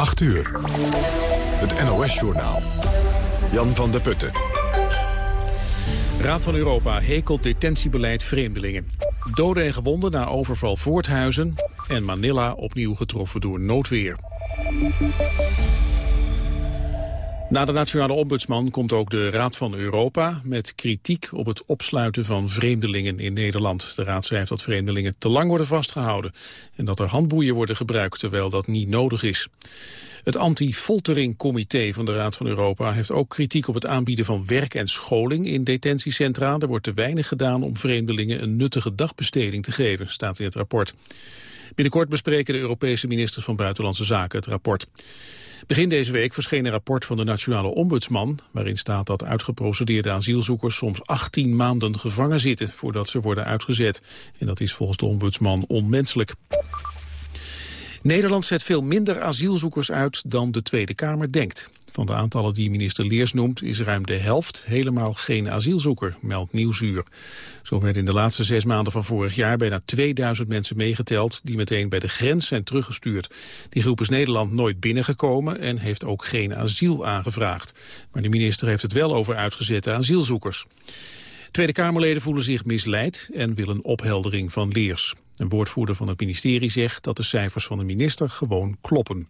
8 uur. Het NOS-journaal. Jan van der Putten. Raad van Europa hekelt detentiebeleid vreemdelingen. Doden en gewonden na overval Voorthuizen. En Manila opnieuw getroffen door noodweer. Na de nationale ombudsman komt ook de Raad van Europa met kritiek op het opsluiten van vreemdelingen in Nederland. De Raad schrijft dat vreemdelingen te lang worden vastgehouden en dat er handboeien worden gebruikt terwijl dat niet nodig is. Het anti-folteringcomité van de Raad van Europa heeft ook kritiek op het aanbieden van werk en scholing in detentiecentra. Er wordt te weinig gedaan om vreemdelingen een nuttige dagbesteding te geven, staat in het rapport. Binnenkort bespreken de Europese ministers van Buitenlandse Zaken het rapport. Begin deze week verscheen een rapport van de Nationale Ombudsman... waarin staat dat uitgeprocedeerde asielzoekers soms 18 maanden gevangen zitten... voordat ze worden uitgezet. En dat is volgens de ombudsman onmenselijk. Nederland zet veel minder asielzoekers uit dan de Tweede Kamer denkt. Van de aantallen die minister Leers noemt is ruim de helft helemaal geen asielzoeker, meldt Nieuwsuur. Zo werden in de laatste zes maanden van vorig jaar bijna 2000 mensen meegeteld die meteen bij de grens zijn teruggestuurd. Die groep is Nederland nooit binnengekomen en heeft ook geen asiel aangevraagd. Maar de minister heeft het wel over uitgezette asielzoekers. Tweede Kamerleden voelen zich misleid en willen opheldering van Leers. Een woordvoerder van het ministerie zegt dat de cijfers van de minister gewoon kloppen.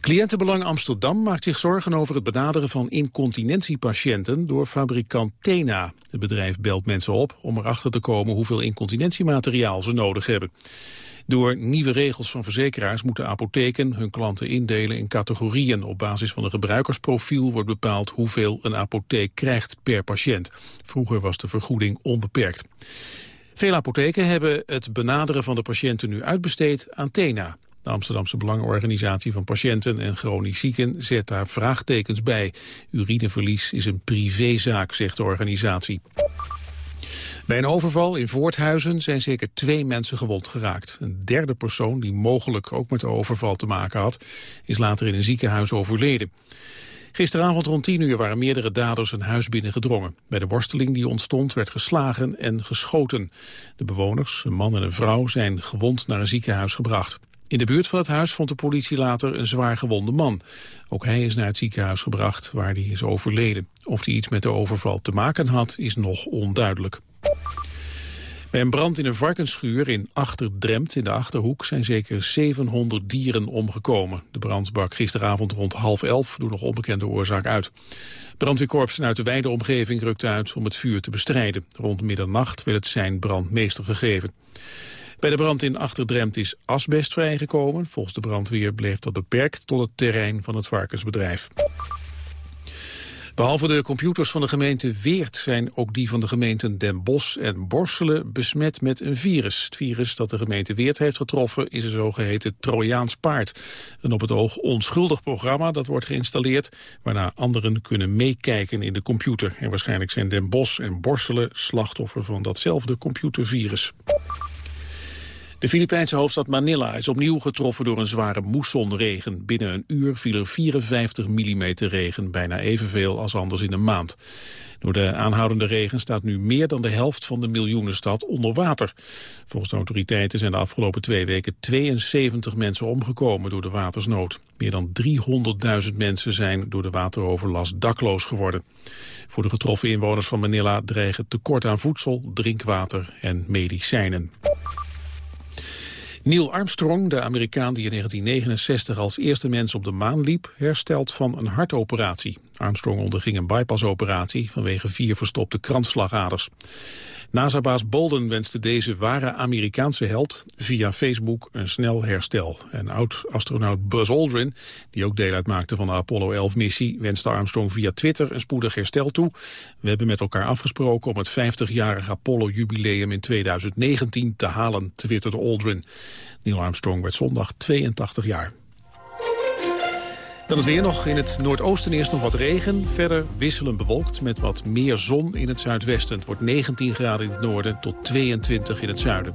Cliëntenbelang Amsterdam maakt zich zorgen over het benaderen van incontinentiepatiënten door fabrikant Tena. Het bedrijf belt mensen op om erachter te komen hoeveel incontinentiemateriaal ze nodig hebben. Door nieuwe regels van verzekeraars moeten apotheken hun klanten indelen in categorieën. Op basis van een gebruikersprofiel wordt bepaald hoeveel een apotheek krijgt per patiënt. Vroeger was de vergoeding onbeperkt. Veel apotheken hebben het benaderen van de patiënten nu uitbesteed aan Tena. De Amsterdamse Belangenorganisatie van Patiënten en Chronisch Zieken zet daar vraagtekens bij. Urineverlies is een privézaak, zegt de organisatie. Bij een overval in Voorthuizen zijn zeker twee mensen gewond geraakt. Een derde persoon, die mogelijk ook met de overval te maken had, is later in een ziekenhuis overleden. Gisteravond rond 10 uur waren meerdere daders een huis binnengedrongen. Bij de worsteling die ontstond werd geslagen en geschoten. De bewoners, een man en een vrouw, zijn gewond naar een ziekenhuis gebracht. In de buurt van het huis vond de politie later een zwaar gewonde man. Ook hij is naar het ziekenhuis gebracht, waar hij is overleden. Of hij iets met de overval te maken had, is nog onduidelijk. Bij een brand in een varkensschuur in Achterdremt in de Achterhoek zijn zeker 700 dieren omgekomen. De brand brak gisteravond rond half elf door nog onbekende oorzaak uit. Brandweerkorpsen uit de wijde omgeving rukte uit om het vuur te bestrijden. Rond middernacht werd het zijn brandmeester gegeven. Bij de brand in Achterdremt is asbest vrijgekomen. Volgens de brandweer bleef dat beperkt tot het terrein van het varkensbedrijf. Behalve de computers van de gemeente Weert zijn ook die van de gemeenten Den Bosch en Borselen besmet met een virus. Het virus dat de gemeente Weert heeft getroffen is een zogeheten Trojaans paard. Een op het oog onschuldig programma dat wordt geïnstalleerd, waarna anderen kunnen meekijken in de computer. En waarschijnlijk zijn Den Bosch en Borselen slachtoffer van datzelfde computervirus. De Filipijnse hoofdstad Manila is opnieuw getroffen door een zware moessonregen. Binnen een uur viel er 54 mm regen, bijna evenveel als anders in een maand. Door de aanhoudende regen staat nu meer dan de helft van de miljoenenstad onder water. Volgens de autoriteiten zijn de afgelopen twee weken 72 mensen omgekomen door de watersnood. Meer dan 300.000 mensen zijn door de wateroverlast dakloos geworden. Voor de getroffen inwoners van Manila dreigen tekort aan voedsel, drinkwater en medicijnen. Neil Armstrong, de Amerikaan die in 1969 als eerste mens op de maan liep, herstelt van een hartoperatie. Armstrong onderging een bypassoperatie vanwege vier verstopte kransslagaders. NASA-baas Bolden wenste deze ware Amerikaanse held via Facebook een snel herstel. En oud-astronaut Buzz Aldrin, die ook deel uitmaakte van de Apollo 11-missie, wenste Armstrong via Twitter een spoedig herstel toe. We hebben met elkaar afgesproken om het 50-jarige Apollo-jubileum in 2019 te halen, twitterde Aldrin. Neil Armstrong werd zondag 82 jaar. Dan is weer nog in het noordoosten eerst nog wat regen. Verder wisselend bewolkt met wat meer zon in het zuidwesten. Het wordt 19 graden in het noorden tot 22 in het zuiden.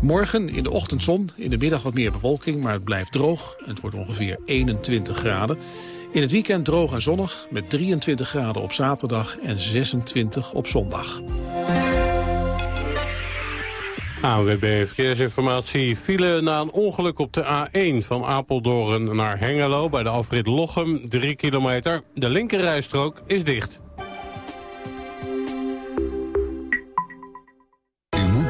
Morgen in de ochtend zon, in de middag wat meer bewolking, maar het blijft droog. Het wordt ongeveer 21 graden. In het weekend droog en zonnig met 23 graden op zaterdag en 26 op zondag. ANWB Verkeersinformatie. File na een ongeluk op de A1 van Apeldoorn naar Hengelo... bij de afrit Lochem, 3 kilometer. De linkerrijstrook is dicht.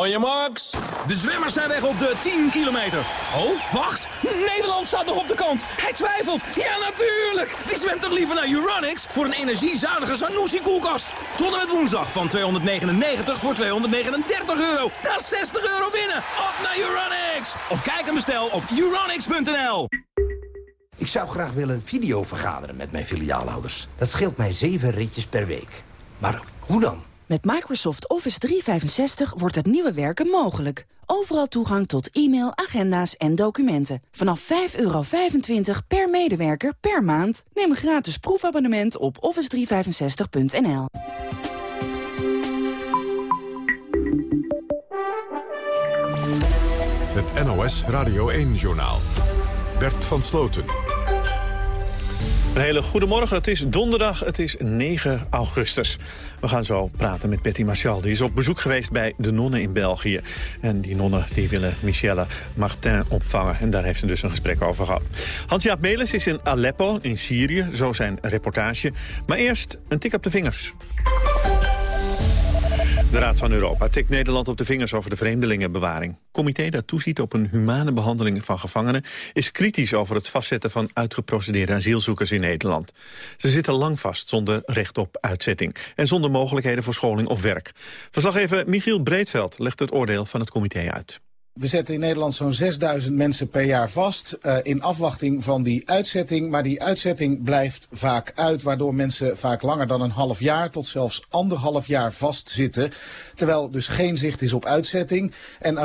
On your marks. De zwemmers zijn weg op de 10 kilometer. Oh, wacht. Nederland staat nog op de kant. Hij twijfelt. Ja, natuurlijk. Die zwemt toch liever naar Uranix voor een energiezuinige Sanusi-koelkast. Tot en met woensdag van 299 voor 239 euro. Dat is 60 euro winnen. Op naar Uranix. Of kijk en bestel op uranix.nl. Ik zou graag willen video vergaderen met mijn filiaalhouders. Dat scheelt mij zeven ritjes per week. Maar hoe dan? Met Microsoft Office 365 wordt het nieuwe werken mogelijk. Overal toegang tot e-mail, agenda's en documenten. Vanaf 5,25 per medewerker per maand. Neem een gratis proefabonnement op office365.nl. Het NOS Radio 1-journaal. Bert van Sloten. Een hele goede morgen. Het is donderdag, het is 9 augustus. We gaan zo praten met Betty Marchal. Die is op bezoek geweest bij de nonnen in België. En die nonnen die willen Michelle Martin opvangen. En daar heeft ze dus een gesprek over gehad. Hans-Jaap Melis is in Aleppo, in Syrië. Zo zijn reportage. Maar eerst een tik op de vingers. De Raad van Europa tikt Nederland op de vingers over de vreemdelingenbewaring. comité dat toeziet op een humane behandeling van gevangenen... is kritisch over het vastzetten van uitgeprocedeerde asielzoekers in Nederland. Ze zitten lang vast zonder recht op uitzetting... en zonder mogelijkheden voor scholing of werk. Verslaggever Michiel Breedveld legt het oordeel van het comité uit. We zetten in Nederland zo'n 6000 mensen per jaar vast uh, in afwachting van die uitzetting. Maar die uitzetting blijft vaak uit, waardoor mensen vaak langer dan een half jaar tot zelfs anderhalf jaar vastzitten. Terwijl dus geen zicht is op uitzetting. En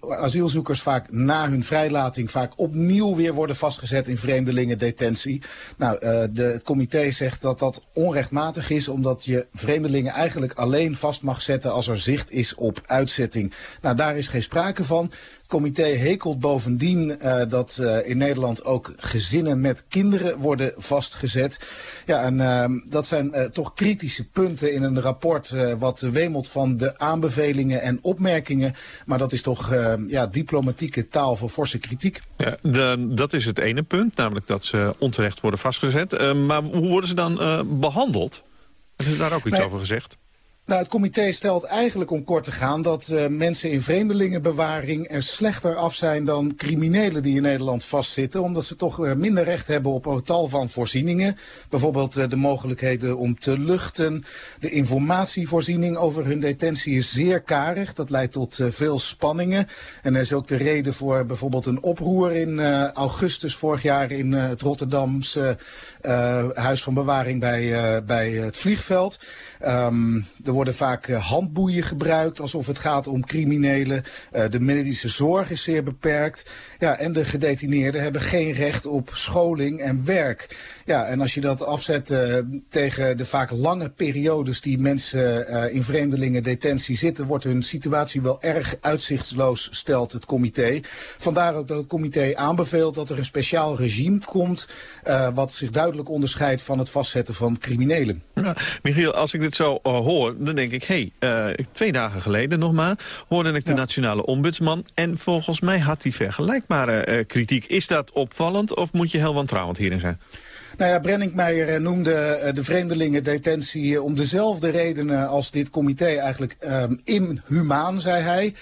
asielzoekers vaak na hun vrijlating vaak opnieuw weer worden vastgezet in vreemdelingendetentie. Nou, uh, de, het comité zegt dat dat onrechtmatig is, omdat je vreemdelingen eigenlijk alleen vast mag zetten als er zicht is op uitzetting. Nou, daar is geen sprake van. Het comité hekelt bovendien uh, dat uh, in Nederland ook gezinnen met kinderen worden vastgezet. Ja, en uh, dat zijn uh, toch kritische punten in een rapport wat wemelt van de aanbevelingen en opmerkingen. Maar dat is toch ja, diplomatieke taal voor forse kritiek. Ja, de, dat is het ene punt, namelijk dat ze onterecht worden vastgezet. maar hoe worden ze dan behandeld? Ze daar ook iets over gezegd? Nou, het comité stelt eigenlijk om kort te gaan dat uh, mensen in vreemdelingenbewaring er slechter af zijn dan criminelen die in Nederland vastzitten. Omdat ze toch uh, minder recht hebben op een tal van voorzieningen. Bijvoorbeeld uh, de mogelijkheden om te luchten. De informatievoorziening over hun detentie is zeer karig. Dat leidt tot veel spanningen. En er is ook de reden voor bijvoorbeeld een oproer in augustus vorig jaar in het Rotterdamse Huis van Bewaring bij, bij het vliegveld. Um, er worden vaak uh, handboeien gebruikt alsof het gaat om criminelen. Uh, de medische zorg is zeer beperkt. Ja, en de gedetineerden hebben geen recht op scholing en werk. Ja, en als je dat afzet uh, tegen de vaak lange periodes die mensen in vreemdelingen detentie zitten, wordt hun situatie wel erg uitzichtsloos, stelt het comité. Vandaar ook dat het comité aanbeveelt dat er een speciaal regime komt, wat zich duidelijk onderscheidt van het vastzetten van criminelen. Ja, Michiel, als ik dit zo uh, hoor, dan denk ik... hé, hey, uh, twee dagen geleden nog maar hoorde ik de ja. nationale ombudsman... en volgens mij had hij vergelijkbare uh, kritiek. Is dat opvallend of moet je heel wantrouwend hierin zijn? Nou ja, Brenninkmeijer noemde de vreemdelingendetentie om dezelfde redenen als dit comité eigenlijk um, inhumaan, zei hij.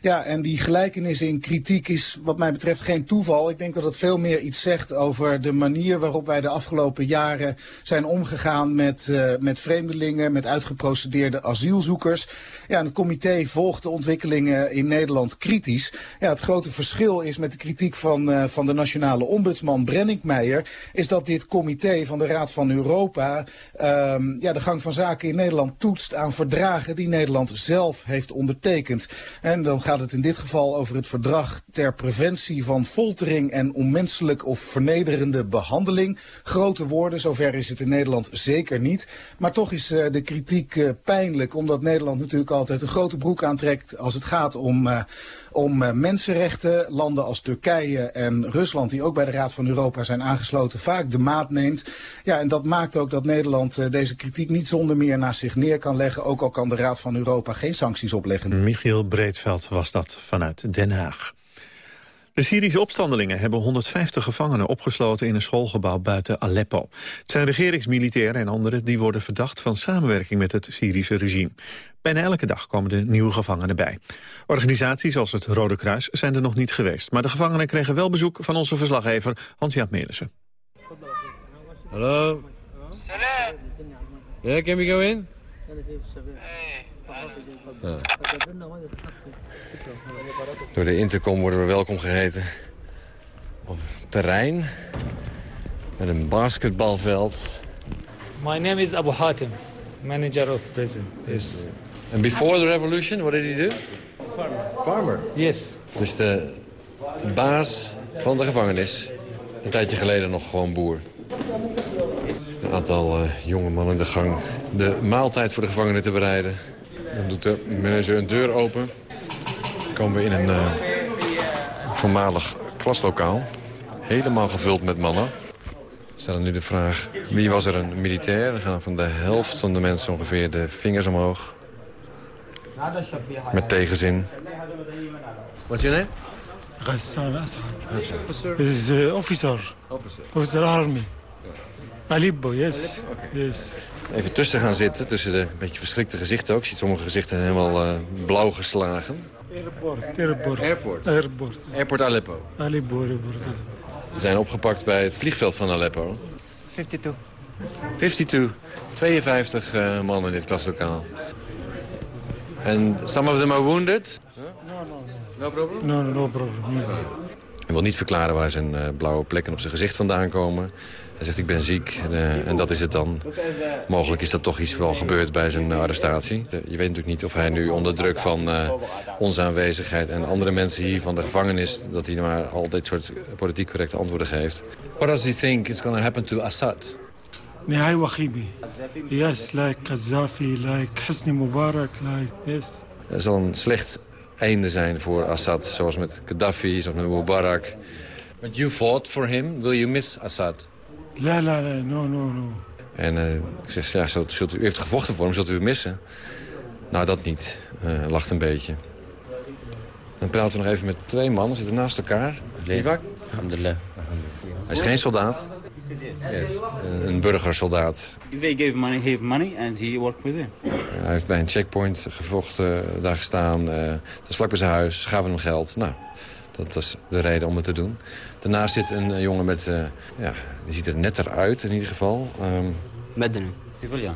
Ja, en die gelijkenis in kritiek is wat mij betreft geen toeval. Ik denk dat het veel meer iets zegt over de manier waarop wij de afgelopen jaren zijn omgegaan met, uh, met vreemdelingen, met uitgeprocedeerde asielzoekers. Ja, en het comité volgt de ontwikkelingen in Nederland kritisch. Ja, het grote verschil is met de kritiek van, uh, van de nationale ombudsman Brenninkmeijer, is dat dit comité van de Raad van Europa um, ja, de gang van zaken in Nederland toetst aan verdragen die Nederland zelf heeft ondertekend. En dan gaat het in dit geval over het verdrag ter preventie van foltering en onmenselijk of vernederende behandeling. Grote woorden, zover is het in Nederland zeker niet. Maar toch is uh, de kritiek uh, pijnlijk, omdat Nederland natuurlijk altijd een grote broek aantrekt als het gaat om, uh, om mensenrechten. Landen als Turkije en Rusland, die ook bij de Raad van Europa zijn aangesloten, vaak de maat neemt. Ja, en dat maakt ook dat Nederland deze kritiek niet zonder meer naast zich neer kan leggen, ook al kan de Raad van Europa geen sancties opleggen. Michiel Breedveld was dat vanuit Den Haag. De Syrische opstandelingen hebben 150 gevangenen opgesloten in een schoolgebouw buiten Aleppo. Het zijn regeringsmilitairen en anderen die worden verdacht van samenwerking met het Syrische regime. Bijna elke dag komen er nieuwe gevangenen bij. Organisaties als het Rode Kruis zijn er nog niet geweest. Maar de gevangenen kregen wel bezoek van onze verslaggever Hans-Jaap Melissen. Hallo. Yeah, can we go in? Door de intercom worden we welkom geheten op het terrein met een basketbalveld. My name is Abu Hatim, manager of prison. Yes. And before the revolution, what did he do? Farmer. Farmer? Yes. Dus de baas van de gevangenis. Een tijdje geleden nog gewoon boer. Een aantal uh, jonge mannen in de gang de maaltijd voor de gevangenen te bereiden. Dan doet de manager een deur open. Dan komen we in een uh, voormalig klaslokaal. Helemaal gevuld met mannen. We stellen nu de vraag, wie was er een militair? Dan gaan van de helft van de mensen ongeveer de vingers omhoog. Met tegenzin. What's your name? Ghassan Asad. Is uh, officer. Officer. Officer army. Aleppo, yes. yes. Even tussen gaan zitten, tussen de beetje verschrikte gezichten ook. Je ziet sommige gezichten helemaal uh, blauw geslagen. Airport, airport. Airport? Airport. Airport Aleppo. Aleppo, airport. Ze zijn opgepakt bij het vliegveld van Aleppo. 52. 52. 52 uh, mannen in dit klaslokaal. And some of them are wounded? No, no, no. No problem? No, no, no problem. No. Hij wil niet verklaren waar zijn uh, blauwe plekken op zijn gezicht vandaan komen. Hij zegt, ik ben ziek eh, en dat is het dan. Mogelijk is dat toch iets wel gebeurd bij zijn arrestatie. je weet natuurlijk niet of hij nu onder druk van eh, onze aanwezigheid... en andere mensen hier van de gevangenis... dat hij maar al dit soort politiek correcte antwoorden geeft. What does he think is going to happen to Assad? Nihai Wahibi. Yes, like Gaddafi, like Hosni Mubarak, like... Yes. Er zal een slecht einde zijn voor Assad, zoals met Gaddafi, zoals met Mubarak. But you fought for him. Will you miss Assad? La, la, la, no, no, no. En uh, ik zeg, ja, zult, zult, u heeft gevochten voor hem, zult u hem missen? Nou, dat niet. Uh, lacht een beetje. Dan praten we nog even met twee mannen, zitten naast elkaar. Alhamdulillah. Hij is geen soldaat. Yes. Een, een burgersoldaat. They gave money, he have money and he worked with them. Hij heeft bij een checkpoint gevochten, daar gestaan. Uh, dat is vlak bij zijn huis, gaven hem geld. Nou, dat was de reden om het te doen. Daarnaast zit een jongen met, uh, ja, die ziet er netter uit in ieder geval. Um, مدني Civilian.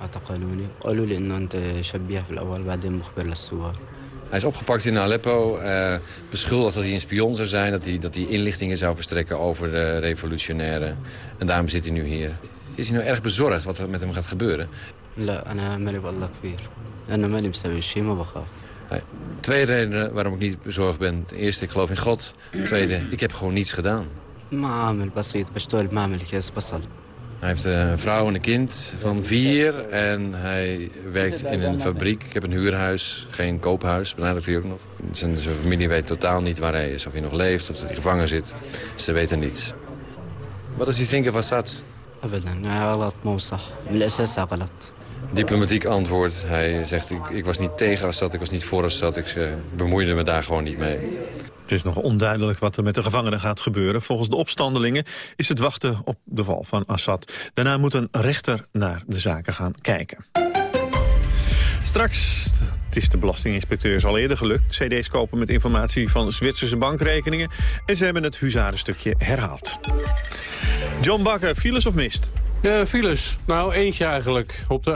اعتقلوني قالوا لي انه انت شبيه في الاول بعدين مخبر للثوار Hij is opgepakt in Aleppo, uh, beschuldigd dat hij een spion zou zijn... Dat hij, dat hij inlichtingen zou verstrekken over de revolutionairen. En daarom zit hij nu hier. Is hij nou erg bezorgd wat er met hem gaat gebeuren? لا انا مالي بالله كبير لانه مالي مسوي شيء ما Eh, twee redenen waarom ik niet bezorgd ben. Eerste, ik geloof in God. Tweede, ik heb gewoon niets gedaan. Hij heeft een vrouw en een kind van vier en hij werkt in een fabriek. Ik heb een huurhuis, geen koophuis, benadrukt hij ook nog. Zijn, zijn, familie weet totaal niet waar hij is, of hij nog leeft, of dat hij gevangen zit. Ze weten niets. Wat is hij denken van Assad? diplomatiek antwoord. Hij zegt, ik, ik was niet tegen Assad, ik was niet voor Assad. Ik uh, bemoeide me daar gewoon niet mee. Het is nog onduidelijk wat er met de gevangenen gaat gebeuren. Volgens de opstandelingen is het wachten op de val van Assad. Daarna moet een rechter naar de zaken gaan kijken. Straks, het is de belastinginspecteurs al eerder gelukt... cd's kopen met informatie van Zwitserse bankrekeningen... en ze hebben het huzarenstukje herhaald. John Bakker, files of mist? Ja, files. Nou, eentje eigenlijk. Op de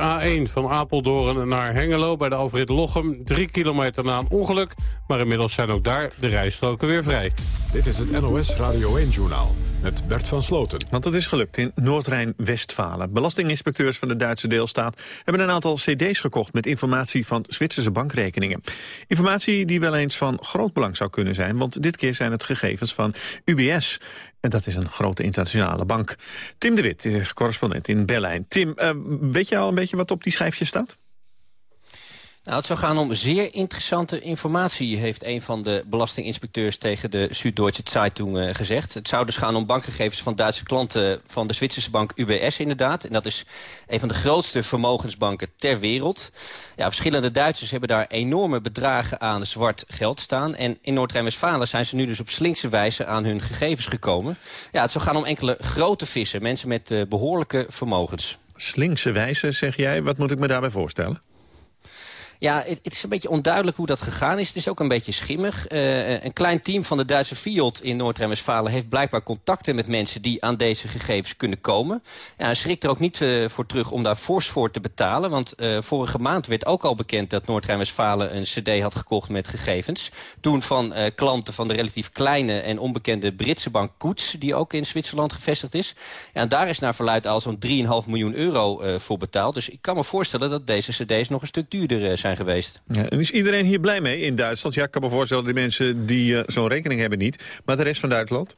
A1 van Apeldoorn naar Hengelo bij de Alfred Lochem. Drie kilometer na een ongeluk. Maar inmiddels zijn ook daar de rijstroken weer vrij. Dit is het NOS Radio 1-journaal met Bert van Sloten. Want het is gelukt in Noord-Rijn-Westfalen. Belastinginspecteurs van de Duitse deelstaat hebben een aantal cd's gekocht met informatie van Zwitserse bankrekeningen. Informatie die wel eens van groot belang zou kunnen zijn, want dit keer zijn het gegevens van UBS. En dat is een grote internationale bank. Tim de Wit, eh, correspondent in Berlijn. Tim, uh, weet je al een beetje wat op die schijfjes staat? Nou, het zou gaan om zeer interessante informatie... heeft een van de belastinginspecteurs tegen de Süddeutsche Zeitung uh, gezegd. Het zou dus gaan om bankgegevens van Duitse klanten... van de Zwitserse bank UBS inderdaad. En dat is een van de grootste vermogensbanken ter wereld. Ja, verschillende Duitsers hebben daar enorme bedragen aan zwart geld staan. En in Noord-Rijn-Westfalen zijn ze nu dus op slinkse wijze... aan hun gegevens gekomen. Ja, het zou gaan om enkele grote vissen. Mensen met uh, behoorlijke vermogens. Slinkse wijze, zeg jij. Wat moet ik me daarbij voorstellen? Ja, het, is een beetje onduidelijk hoe dat gegaan is. Het is ook een beetje schimmig. Uh, een klein team van de Duitse Fiat in Noord-Rijn-Westfalen... heeft blijkbaar contacten met mensen die aan deze gegevens kunnen komen. Ja, schrikt er ook niet uh, voor terug om daar fors voor te betalen. Want vorige maand werd ook al bekend dat Noord-Rijn-Westfalen... een cd had gekocht met gegevens. Toen van klanten van de relatief kleine en onbekende Britse bank Koets... die ook in Zwitserland gevestigd is. Ja, en daar is naar verluid al zo'n 3,5 miljoen euro voor betaald. Dus ik kan me voorstellen dat deze cd's nog een stuk duurder zijn geweest. Ja, en is iedereen hier blij mee in Duitsland? Ja, ik kan me voorstellen, die mensen die uh, zo'n rekening hebben niet. Maar de rest van Duitsland?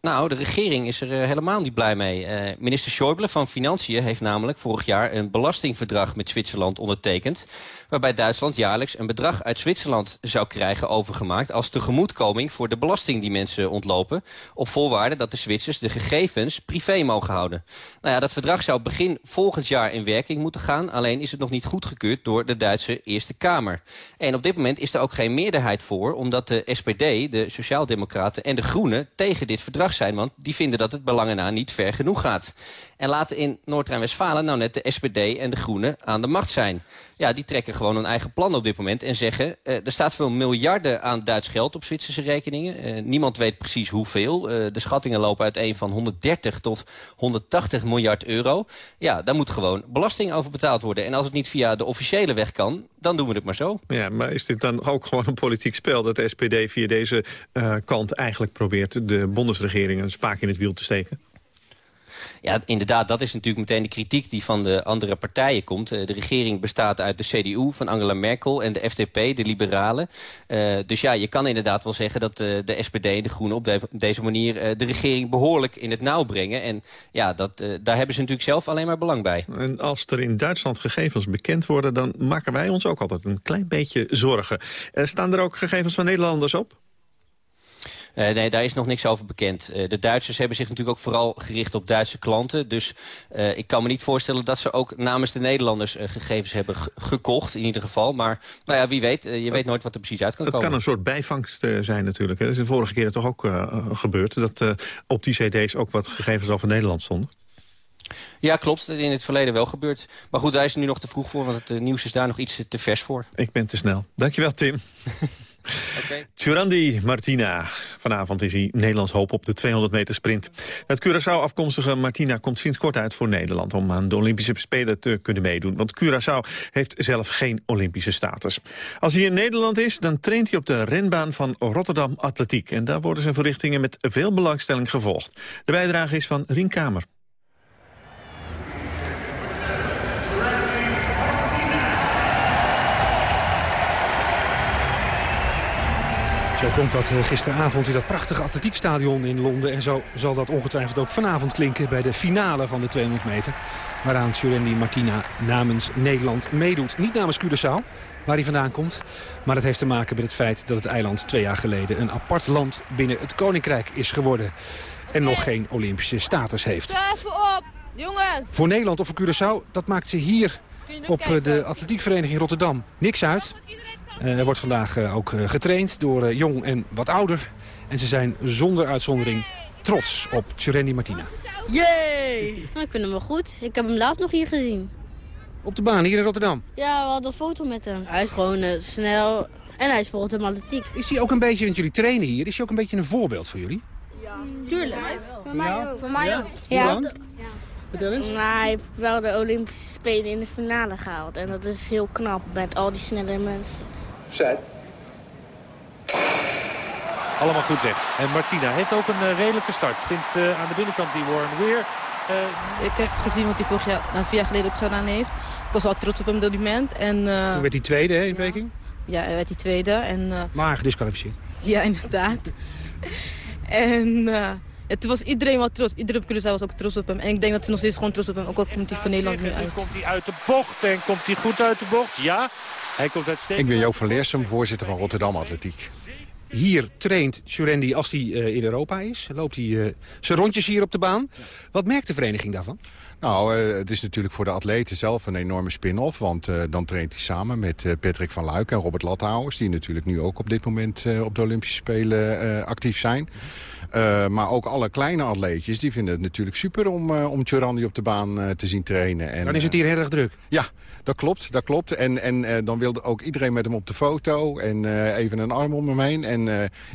Nou, de regering is er uh, helemaal niet blij mee. Uh, minister Schäuble van Financiën heeft namelijk vorig jaar een belastingverdrag met Zwitserland ondertekend waarbij Duitsland jaarlijks een bedrag uit Zwitserland zou krijgen overgemaakt... als tegemoetkoming voor de belasting die mensen ontlopen... op voorwaarde dat de Zwitsers de gegevens privé mogen houden. Nou ja, dat verdrag zou begin volgend jaar in werking moeten gaan... alleen is het nog niet goedgekeurd door de Duitse Eerste Kamer. En op dit moment is er ook geen meerderheid voor... omdat de SPD, de Sociaaldemocraten en de Groenen tegen dit verdrag zijn... want die vinden dat het belangen na niet ver genoeg gaat. En laten in Noord-Rijn-Westfalen nou net de SPD en de Groenen aan de macht zijn. Ja, die trekken gewoon een eigen plan op dit moment en zeggen... Uh, er staat veel miljarden aan Duits geld op Zwitserse rekeningen. Uh, niemand weet precies hoeveel. Uh, de schattingen lopen uiteen van 130 tot 180 miljard euro. Ja, daar moet gewoon belasting over betaald worden. En als het niet via de officiële weg kan, dan doen we het maar zo. Ja, maar is dit dan ook gewoon een politiek spel... dat de SPD via deze kant eigenlijk probeert de bondesregering een spaak in het wiel te steken? Ja, inderdaad, dat is natuurlijk meteen de kritiek die van de andere partijen komt. Uh, de regering bestaat uit de CDU van Angela Merkel en de FDP, de liberalen. Uh, dus ja, je kan inderdaad wel zeggen dat uh, de SPD en de Groenen op de, deze manier de regering behoorlijk in het nauw brengen. En ja, dat, daar hebben ze natuurlijk zelf alleen maar belang bij. En als er in Duitsland gegevens bekend worden, dan maken wij ons ook altijd een klein beetje zorgen. staan er ook gegevens van Nederlanders op? Uh, nee, daar is nog niks over bekend. Uh, de Duitsers hebben zich natuurlijk ook vooral gericht op Duitse klanten. Dus uh, ik kan me niet voorstellen dat ze ook namens de Nederlanders gegevens hebben gekocht. In ieder geval. Maar nou ja, wie weet. je weet nooit wat er precies uit kan het komen. Het kan een soort bijvangst zijn natuurlijk. Hè. Dat is de vorige keer toch ook gebeurd. Dat op die cd's ook wat gegevens over Nederland stonden. Ja, klopt. In het verleden wel gebeurd. Maar goed, daar is nu nog te vroeg voor, want het nieuws is daar nog iets te vers voor. Ik ben te snel. Dankjewel, Tim. Okay. Tjurandi Martina. Vanavond is hij Nederlands hoop op de 200 meter sprint. Het Curaçao afkomstige Martina komt sinds kort uit voor Nederland... om aan de Olympische Spelen te kunnen meedoen. Want Curaçao heeft zelf geen Olympische status. Als hij in Nederland is, dan traint hij op de renbaan van Rotterdam Atletiek. En daar worden zijn verrichtingen met veel belangstelling gevolgd. De bijdrage is van Rien Kamer. Zo komt dat eh, gisteravond in dat prachtige atletiekstadion in Londen. En zo zal dat ongetwijfeld ook vanavond klinken bij de finale van de 200 meter. Waaraan Tjurendi Martina namens Nederland meedoet. Niet namens Curaçao, waar hij vandaan komt. Maar het heeft te maken met het feit dat het eiland twee jaar geleden... een apart land binnen het Koninkrijk is geworden. En nog geen Olympische status heeft. Even op, jongens! Voor Nederland of voor Curaçao, dat maakt ze hier op eh, de atletiekvereniging Rotterdam niks uit. Uh, er wordt vandaag uh, ook getraind door jong en wat ouder. En ze zijn zonder uitzondering trots op Tjurendi Martina. Yay! Nou, ik vind hem wel goed. Ik heb hem laatst nog hier gezien. Op de baan, hier in Rotterdam? Ja, we hadden een foto met hem. Hij is gewoon snel en hij is volgens hem atletiek. Is hij ook een beetje, want jullie trainen hier, is hij ook een beetje een voorbeeld voor jullie? Ja. Tuurlijk. Voor mij ook. Voor mij ook. Ja. Vertel eens. Maar hij heeft wel de Olympische Spelen in de finale gehaald. En dat is heel knap met al die snelle mensen. Zet. allemaal goed weg. En Martina heeft ook een redelijke start. Vindt aan de binnenkant die Warren weer. Ik heb gezien wat hij vorig jaar, nou, vier jaar geleden ook gedaan heeft. Ik was wel trots op hem op dat moment. En, Toen werd hij tweede hè, in Peking? Ja, hij werd hij tweede. En, maar gedisqualificeerd. Ja, inderdaad. en toen was iedereen wel trots. Iedereen op Curaçao was ook trots op hem. En ik denk dat ze nog steeds gewoon trots op hem. Ook al komt hij van Nederland nu uit. komt hij uit de bocht en komt hij goed uit de bocht? Ja, hij komt uitstekend. Ik ben Joop van Leersum, voorzitter van Rotterdam Atletiek. Hier traint Surendi als hij uh, in Europa is. Loopt hij uh, zijn rondjes hier op de baan. Wat merkt de vereniging daarvan? Nou, uh, het is natuurlijk voor de atleten zelf een enorme spin-off. Want dan traint hij samen met Patrick van Luik en Robert Lathouwers... die natuurlijk nu ook op dit moment op de Olympische Spelen actief zijn. Maar ook alle kleine atleetjes, die vinden het natuurlijk super om, om Tjurandi op de baan te zien trainen. En, dan is het hier heel erg druk. Ja, dat klopt, dat klopt. En, en dan wilde ook iedereen met hem op de foto en even een arm om hem heen. En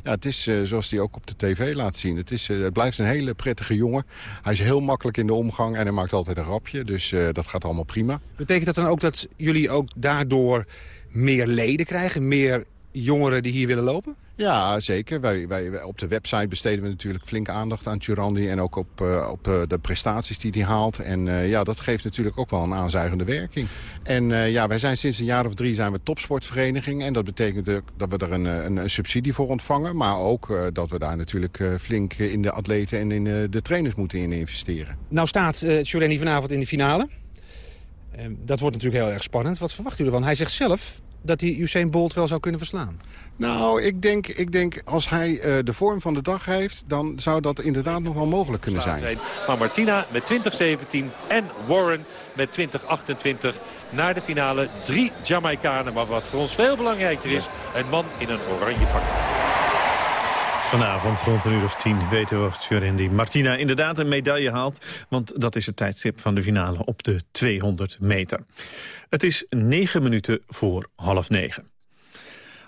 ja, het is zoals hij ook op de tv laat zien. Het, is, het blijft een hele prettige jongen. Hij is heel makkelijk in de omgang en hij maakt altijd een grapje. Dus dat gaat allemaal prima. Betekent dat dan ook dat jullie ook daardoor meer leden krijgen? Meer jongeren die hier willen lopen? Ja, zeker. Wij, wij, op de website besteden we natuurlijk flink aandacht aan Turandi... en ook op, uh, op uh, de prestaties die hij haalt. En uh, ja, dat geeft natuurlijk ook wel een aanzuigende werking. En ja, wij zijn sinds een jaar of drie zijn we topsportvereniging... en dat betekent dat we er een, een, een subsidie voor ontvangen... maar ook dat we daar natuurlijk flink in de atleten en in de trainers moeten in investeren. Nou staat uh, Turandi vanavond in de finale. dat wordt natuurlijk heel erg spannend. Wat verwacht u ervan? Hij zegt zelf dat hij Usain Bolt wel zou kunnen verslaan? Nou, ik denk, ik denk als hij uh, de vorm van de dag heeft... dan zou dat inderdaad nog wel mogelijk kunnen zijn. Maar Martina met 2017 en Warren met 2028 naar de finale. Drie Jamaicanen, maar wat voor ons veel belangrijker is... een man in een oranje pak. Vanavond rond een uur of tien weten we of Tjurendi Martina inderdaad een medaille haalt. Want dat is het tijdstip van de finale op de 200 meter. Het is negen minuten voor half negen.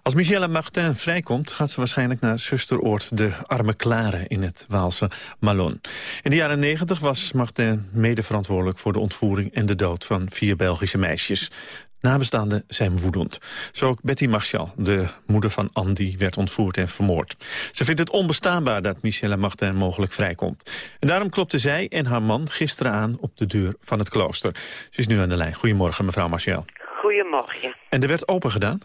Als Michelle Martin vrijkomt, gaat ze waarschijnlijk naar zusteroord de Arme Klare in het Waalse Malon. In de jaren negentig was Martin mede verantwoordelijk voor de ontvoering en de dood van vier Belgische meisjes. Nabestaanden zijn woedend. Zo ook Betty Marchal, de moeder van Andy, werd ontvoerd en vermoord. Ze vindt het onbestaanbaar dat Michelle Martin mogelijk vrijkomt. En daarom klopte zij en haar man gisteren aan op de deur van het klooster. Ze is nu aan de lijn. Goedemorgen, mevrouw Marchal. Goedemorgen. En er werd open gedaan?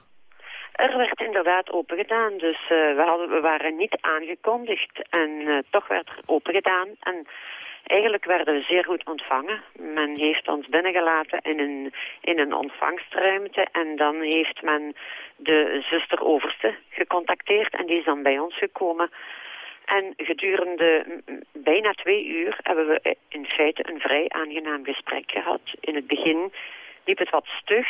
Er werd inderdaad open gedaan, dus uh, we, hadden, we waren niet aangekondigd en uh, toch werd er open gedaan. En Eigenlijk werden we zeer goed ontvangen. Men heeft ons binnengelaten in een, in een ontvangstruimte en dan heeft men de zuster-overste gecontacteerd en die is dan bij ons gekomen. En gedurende bijna twee uur hebben we in feite een vrij aangenaam gesprek gehad. In het begin liep het wat stug,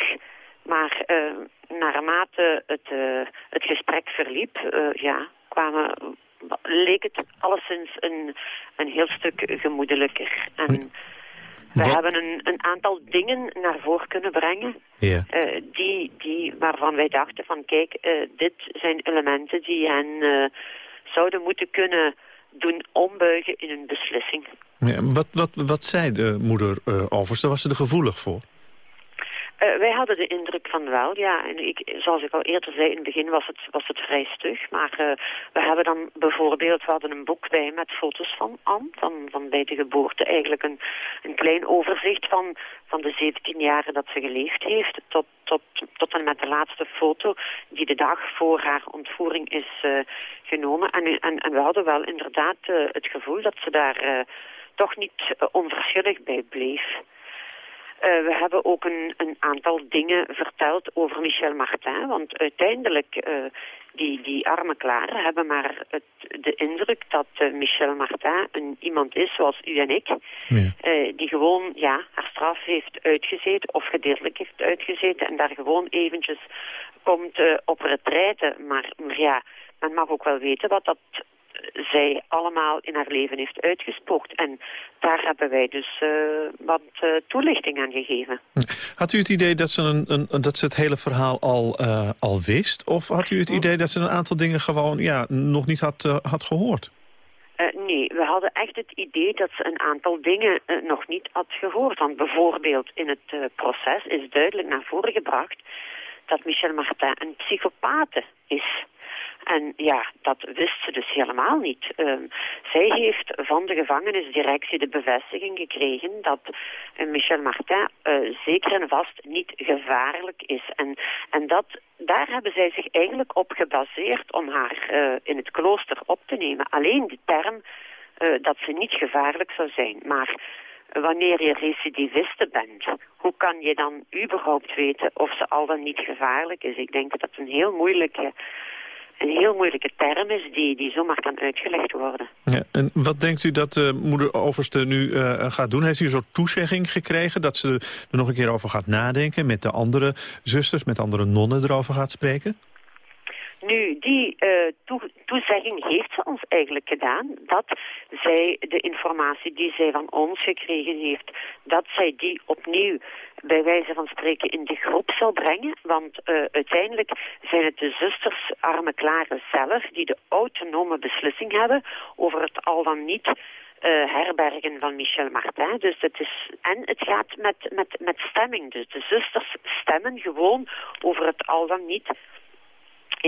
maar uh, naarmate het, uh, het gesprek verliep, uh, ja, kwamen leek het alleszins een, een heel stuk gemoedelijker. En we hebben een, een aantal dingen naar voren kunnen brengen. Ja. Uh, die, die, waarvan wij dachten van kijk, uh, dit zijn elementen die hen uh, zouden moeten kunnen doen ombuigen in een beslissing. Ja, wat, wat, wat zei de moeder uh, Overste? Was ze er gevoelig voor? Uh, wij hadden de indruk van wel, ja. En ik, zoals ik al eerder zei, in het begin was het, was het vrij stug. Maar uh, we hebben dan bijvoorbeeld, we hadden een boek bij met foto's van Anne, van, van bij de geboorte. Eigenlijk een, een klein overzicht van, van de 17 jaren dat ze geleefd heeft. Tot, tot, tot en met de laatste foto die de dag voor haar ontvoering is uh, genomen. En, en, en we hadden wel inderdaad het gevoel dat ze daar toch niet onverschillig bij bleef. Uh, we hebben ook een, een, aantal dingen verteld over Michel Martin. Want uiteindelijk, uh, die, die arme klaren hebben maar het, de indruk dat uh, Michel Martin een, iemand is zoals u en ik. Ja. die gewoon ja, haar straf heeft uitgezeten of gedeeltelijk heeft uitgezeten. En daar gewoon eventjes komt op retraite. Maar, maar ja, men mag ook wel weten wat dat zij allemaal in haar leven heeft uitgespookt. En daar hebben wij dus uh, wat uh, toelichting aan gegeven. Had u het idee dat ze, een, een dat ze het hele verhaal al, uh, al wist? Of had u het idee dat ze een aantal dingen gewoon ja, nog niet had, had gehoord? nee, we hadden echt het idee dat ze een aantal dingen nog niet had gehoord. Want bijvoorbeeld in het proces is duidelijk naar voren gebracht dat Michel Martin een psychopaat is. En ja, dat wist ze dus helemaal niet. Ehm, zij heeft van de gevangenisdirectie de bevestiging gekregen dat uh, Michel Martin uh, zeker en vast niet gevaarlijk is. En, en dat, daar hebben zij zich eigenlijk op gebaseerd om haar uh, in het klooster op te nemen. Alleen de term dat ze niet gevaarlijk zou zijn. Maar wanneer je recidiviste bent, hoe kan je dan überhaupt weten of ze al dan niet gevaarlijk is? Ik denk dat dat een heel moeilijke een heel moeilijke term is die, die zomaar kan uitgelegd worden. Ja, en wat denkt u dat uh, moeder Overste nu uh, gaat doen? Heeft u een soort toezegging gekregen dat ze er nog een keer over gaat nadenken... met de andere zusters, met andere nonnen erover gaat spreken? Nu, die toe toezegging heeft ze ons eigenlijk gedaan dat zij de informatie die zij van ons gekregen heeft, dat zij die opnieuw bij wijze van spreken in de groep zal brengen. Want uh, uiteindelijk zijn het de zusters Arme Klare zelf die de autonome beslissing hebben over het al dan niet uh, herbergen van Michel Martin. Dus het is, en het gaat met, met, met stemming. Dus de zusters stemmen gewoon over het al dan niet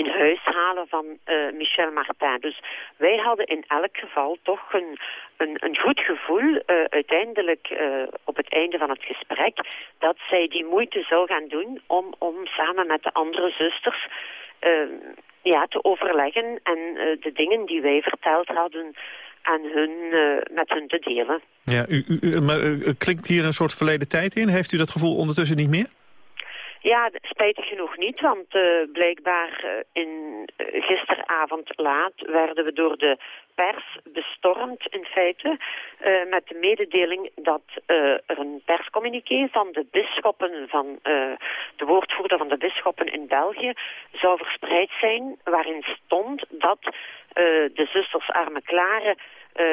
in huis halen van uh, Michel Martin. Dus wij hadden in elk geval toch een, een, een goed gevoel uh, uiteindelijk uh, op het einde van het gesprek dat zij die moeite zou gaan doen om, om samen met de andere zusters ja, te overleggen en de dingen die wij verteld hadden aan hun, met hun te delen. Ja, u, u, maar klinkt hier een soort verleden tijd in? Heeft u dat gevoel ondertussen niet meer? Ja, spijtig genoeg niet, want uh, blijkbaar uh, in, uh, gisteravond laat werden we door de pers bestormd in feite met de mededeling dat er een perscommuniqué van de bisschoppen van de woordvoerder van de bisschoppen in België zou verspreid zijn waarin stond dat de zusters Arme Klare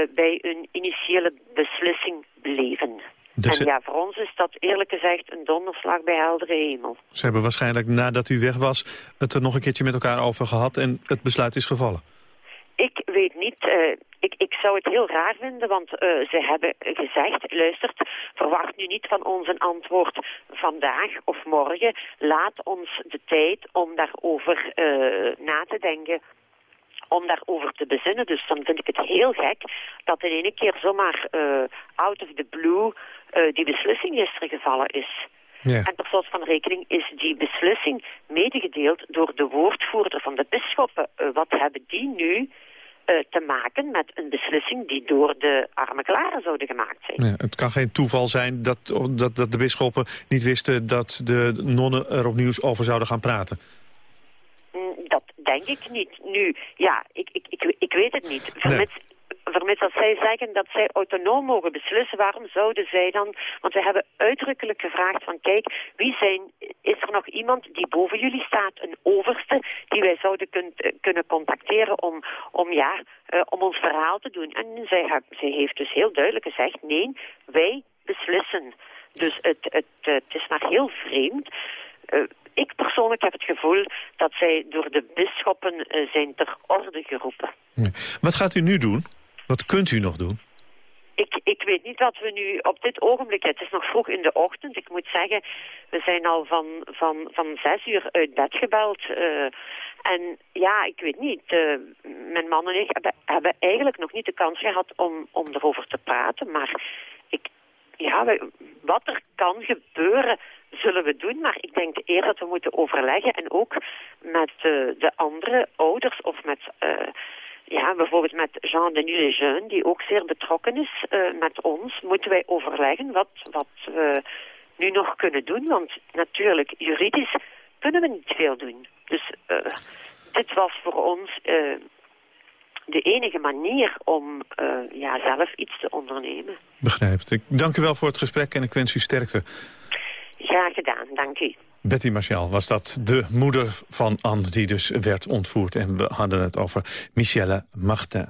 bij een initiële beslissing bleven. Dus en ja, voor ons is dat eerlijk gezegd een donderslag bij heldere hemel. Ze hebben waarschijnlijk nadat u weg was het er nog een keertje met elkaar over gehad en het besluit is gevallen. Ik weet niet. Uh, ik, ik zou het heel raar vinden, want uh, ze hebben gezegd, luistert, verwacht nu niet van ons een antwoord vandaag of morgen. Laat ons de tijd om daarover uh, na te denken om daarover te bezinnen. Dus dan vind ik het heel gek dat in één keer zomaar uh, out of the blue uh, die beslissing gisteren gevallen is. Ja. En per slot van rekening is die beslissing medegedeeld door de woordvoerder van de bisschoppen. Uh, wat hebben die nu te maken met een beslissing die door de arme klaren zouden gemaakt zijn. Ja, het kan geen toeval zijn dat, dat, dat de bisschoppen niet wisten dat de nonnen er opnieuw over zouden gaan praten. Mm, dat denk ik niet. Nu, ja, ik, ik, ik, ik weet het niet. Vermits, nee. vermits dat zij zeggen dat zij autonoom mogen beslissen, waarom zouden zij dan... Want we hebben uitdrukkelijk gevraagd van, kijk, wie zijn... Is er nog iemand die boven jullie staat, een overste, die wij zouden kun, kunnen contacteren om, om, ja, uh, om ons verhaal te doen? En zij, zij heeft dus heel duidelijk gezegd, nee, wij beslissen. Dus het, het, het is maar heel vreemd... Uh, ik persoonlijk heb het gevoel dat zij door de bisschoppen uh, zijn ter orde geroepen. Ja. Wat gaat u nu doen? Wat kunt u nog doen? Ik, ik weet niet wat we nu op dit ogenblik... Het is nog vroeg in de ochtend. Ik moet zeggen, we zijn al van, van, van zes uur uit bed gebeld. Uh, en ja, ik weet niet. Uh, mijn man en ik hebben, hebben eigenlijk nog niet de kans gehad om, om erover te praten. Maar ik, ja, wat er kan gebeuren zullen we doen. Maar ik denk eerder dat we moeten overleggen en ook met uh, de andere ouders of met... Uh, ja, bijvoorbeeld met Jean Denis Lejeune, die ook zeer betrokken is uh, met ons, moeten wij overleggen wat, wat we nu nog kunnen doen. Want natuurlijk, juridisch kunnen we niet veel doen. Dus uh, dit was voor ons de enige manier om ja, zelf iets te ondernemen. Begrijpt. Ik dank u wel voor het gesprek en ik wens u sterkte. Graag gedaan, dank u. Betty Martial was dat, de moeder van Anne die dus werd ontvoerd. En we hadden het over Michelle Martin.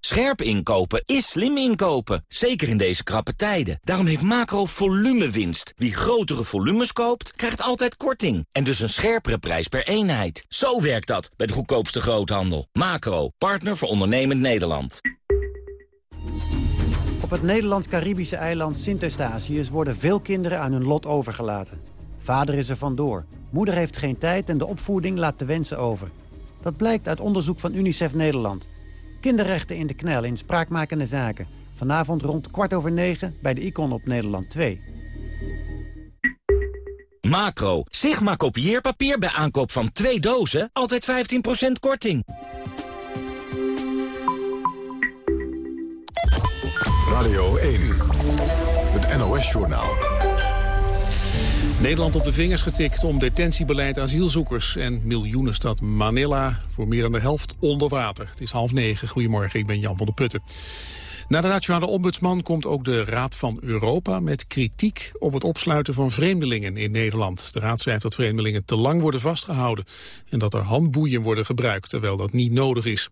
Scherp inkopen is slim inkopen, zeker in deze krappe tijden. Daarom heeft Macro winst. Wie grotere volumes koopt, krijgt altijd korting. En dus een scherpere prijs per eenheid. Zo werkt dat bij de goedkoopste groothandel. Macro, partner voor ondernemend Nederland. Op het Nederlands-Caribische eiland Sint-Eustatius worden veel kinderen aan hun lot overgelaten. Vader is er vandoor. Moeder heeft geen tijd en de opvoeding laat de wensen over. Dat blijkt uit onderzoek van UNICEF Nederland. Kinderrechten in de knel in spraakmakende zaken. Vanavond rond kwart over negen bij de Icon op Nederland 2. Macro, Sigma kopieerpapier bij aankoop van twee dozen, altijd 15% korting. Radio 1, het NOS-journaal. Nederland op de vingers getikt om detentiebeleid asielzoekers... en miljoenenstad Manila voor meer dan de helft onder water. Het is half negen. Goedemorgen, ik ben Jan van der Putten. Na de nationale ombudsman komt ook de Raad van Europa met kritiek op het opsluiten van vreemdelingen in Nederland. De Raad schrijft dat vreemdelingen te lang worden vastgehouden en dat er handboeien worden gebruikt, terwijl dat niet nodig is.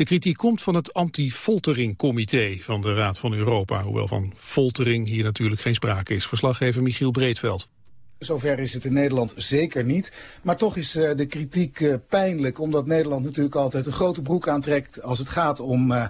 De kritiek komt van het anti-folteringcomité van de Raad van Europa, hoewel van foltering hier natuurlijk geen sprake is. Verslaggever Michiel Breedveld. Zover is het in Nederland zeker niet. Maar toch is uh, de kritiek uh, pijnlijk, omdat Nederland natuurlijk altijd een grote broek aantrekt als het gaat om, uh,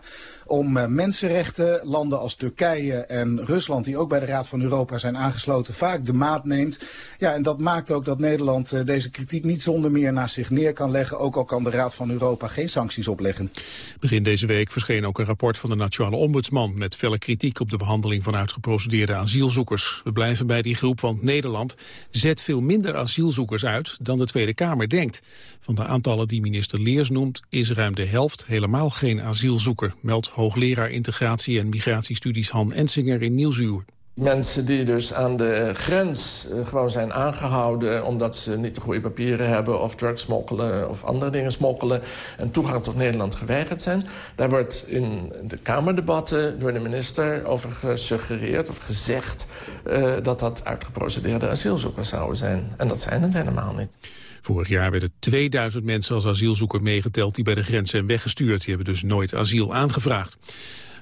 om mensenrechten. Landen als Turkije en Rusland, die ook bij de Raad van Europa zijn aangesloten, vaak de maat neemt. Ja, en dat maakt ook dat Nederland deze kritiek niet zonder meer naast zich neer kan leggen. Ook al kan de Raad van Europa geen sancties opleggen. Begin deze week verscheen ook een rapport van de Nationale Ombudsman met felle kritiek op de behandeling van uitgeprocedeerde asielzoekers. We blijven bij die groep, want Nederland zet veel minder asielzoekers uit dan de Tweede Kamer denkt. Van de aantallen die minister Leers noemt is ruim de helft helemaal geen asielzoeker, meldt hoogleraar integratie en migratiestudies Han Ensinger in Nieuwsuur. Mensen die dus aan de grens uh, gewoon zijn aangehouden... omdat ze niet de goede papieren hebben of drugs smokkelen of andere dingen smokkelen... en toegang tot Nederland geweigerd zijn. Daar wordt in de Kamerdebatten door de minister over gesuggereerd of gezegd... Uh, dat dat uitgeprocedeerde asielzoekers zouden zijn. En dat zijn het helemaal niet. Vorig jaar werden 2000 mensen als asielzoeker meegeteld... die bij de grens zijn weggestuurd. Die hebben dus nooit asiel aangevraagd.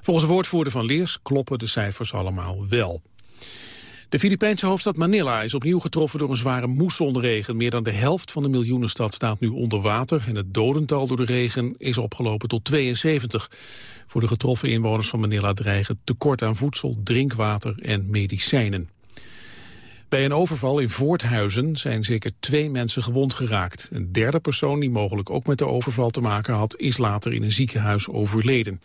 Volgens de woordvoerder van Leers kloppen de cijfers allemaal wel. De Filipijnse hoofdstad Manila is opnieuw getroffen door een zware moessonregen. Meer dan de helft van de miljoenenstad staat nu onder water... en het dodental door de regen is opgelopen tot 72. Voor de getroffen inwoners van Manila dreigen tekort aan voedsel, drinkwater en medicijnen. Bij een overval in Voorthuizen zijn zeker twee mensen gewond geraakt. Een derde persoon die mogelijk ook met de overval te maken had... is later in een ziekenhuis overleden.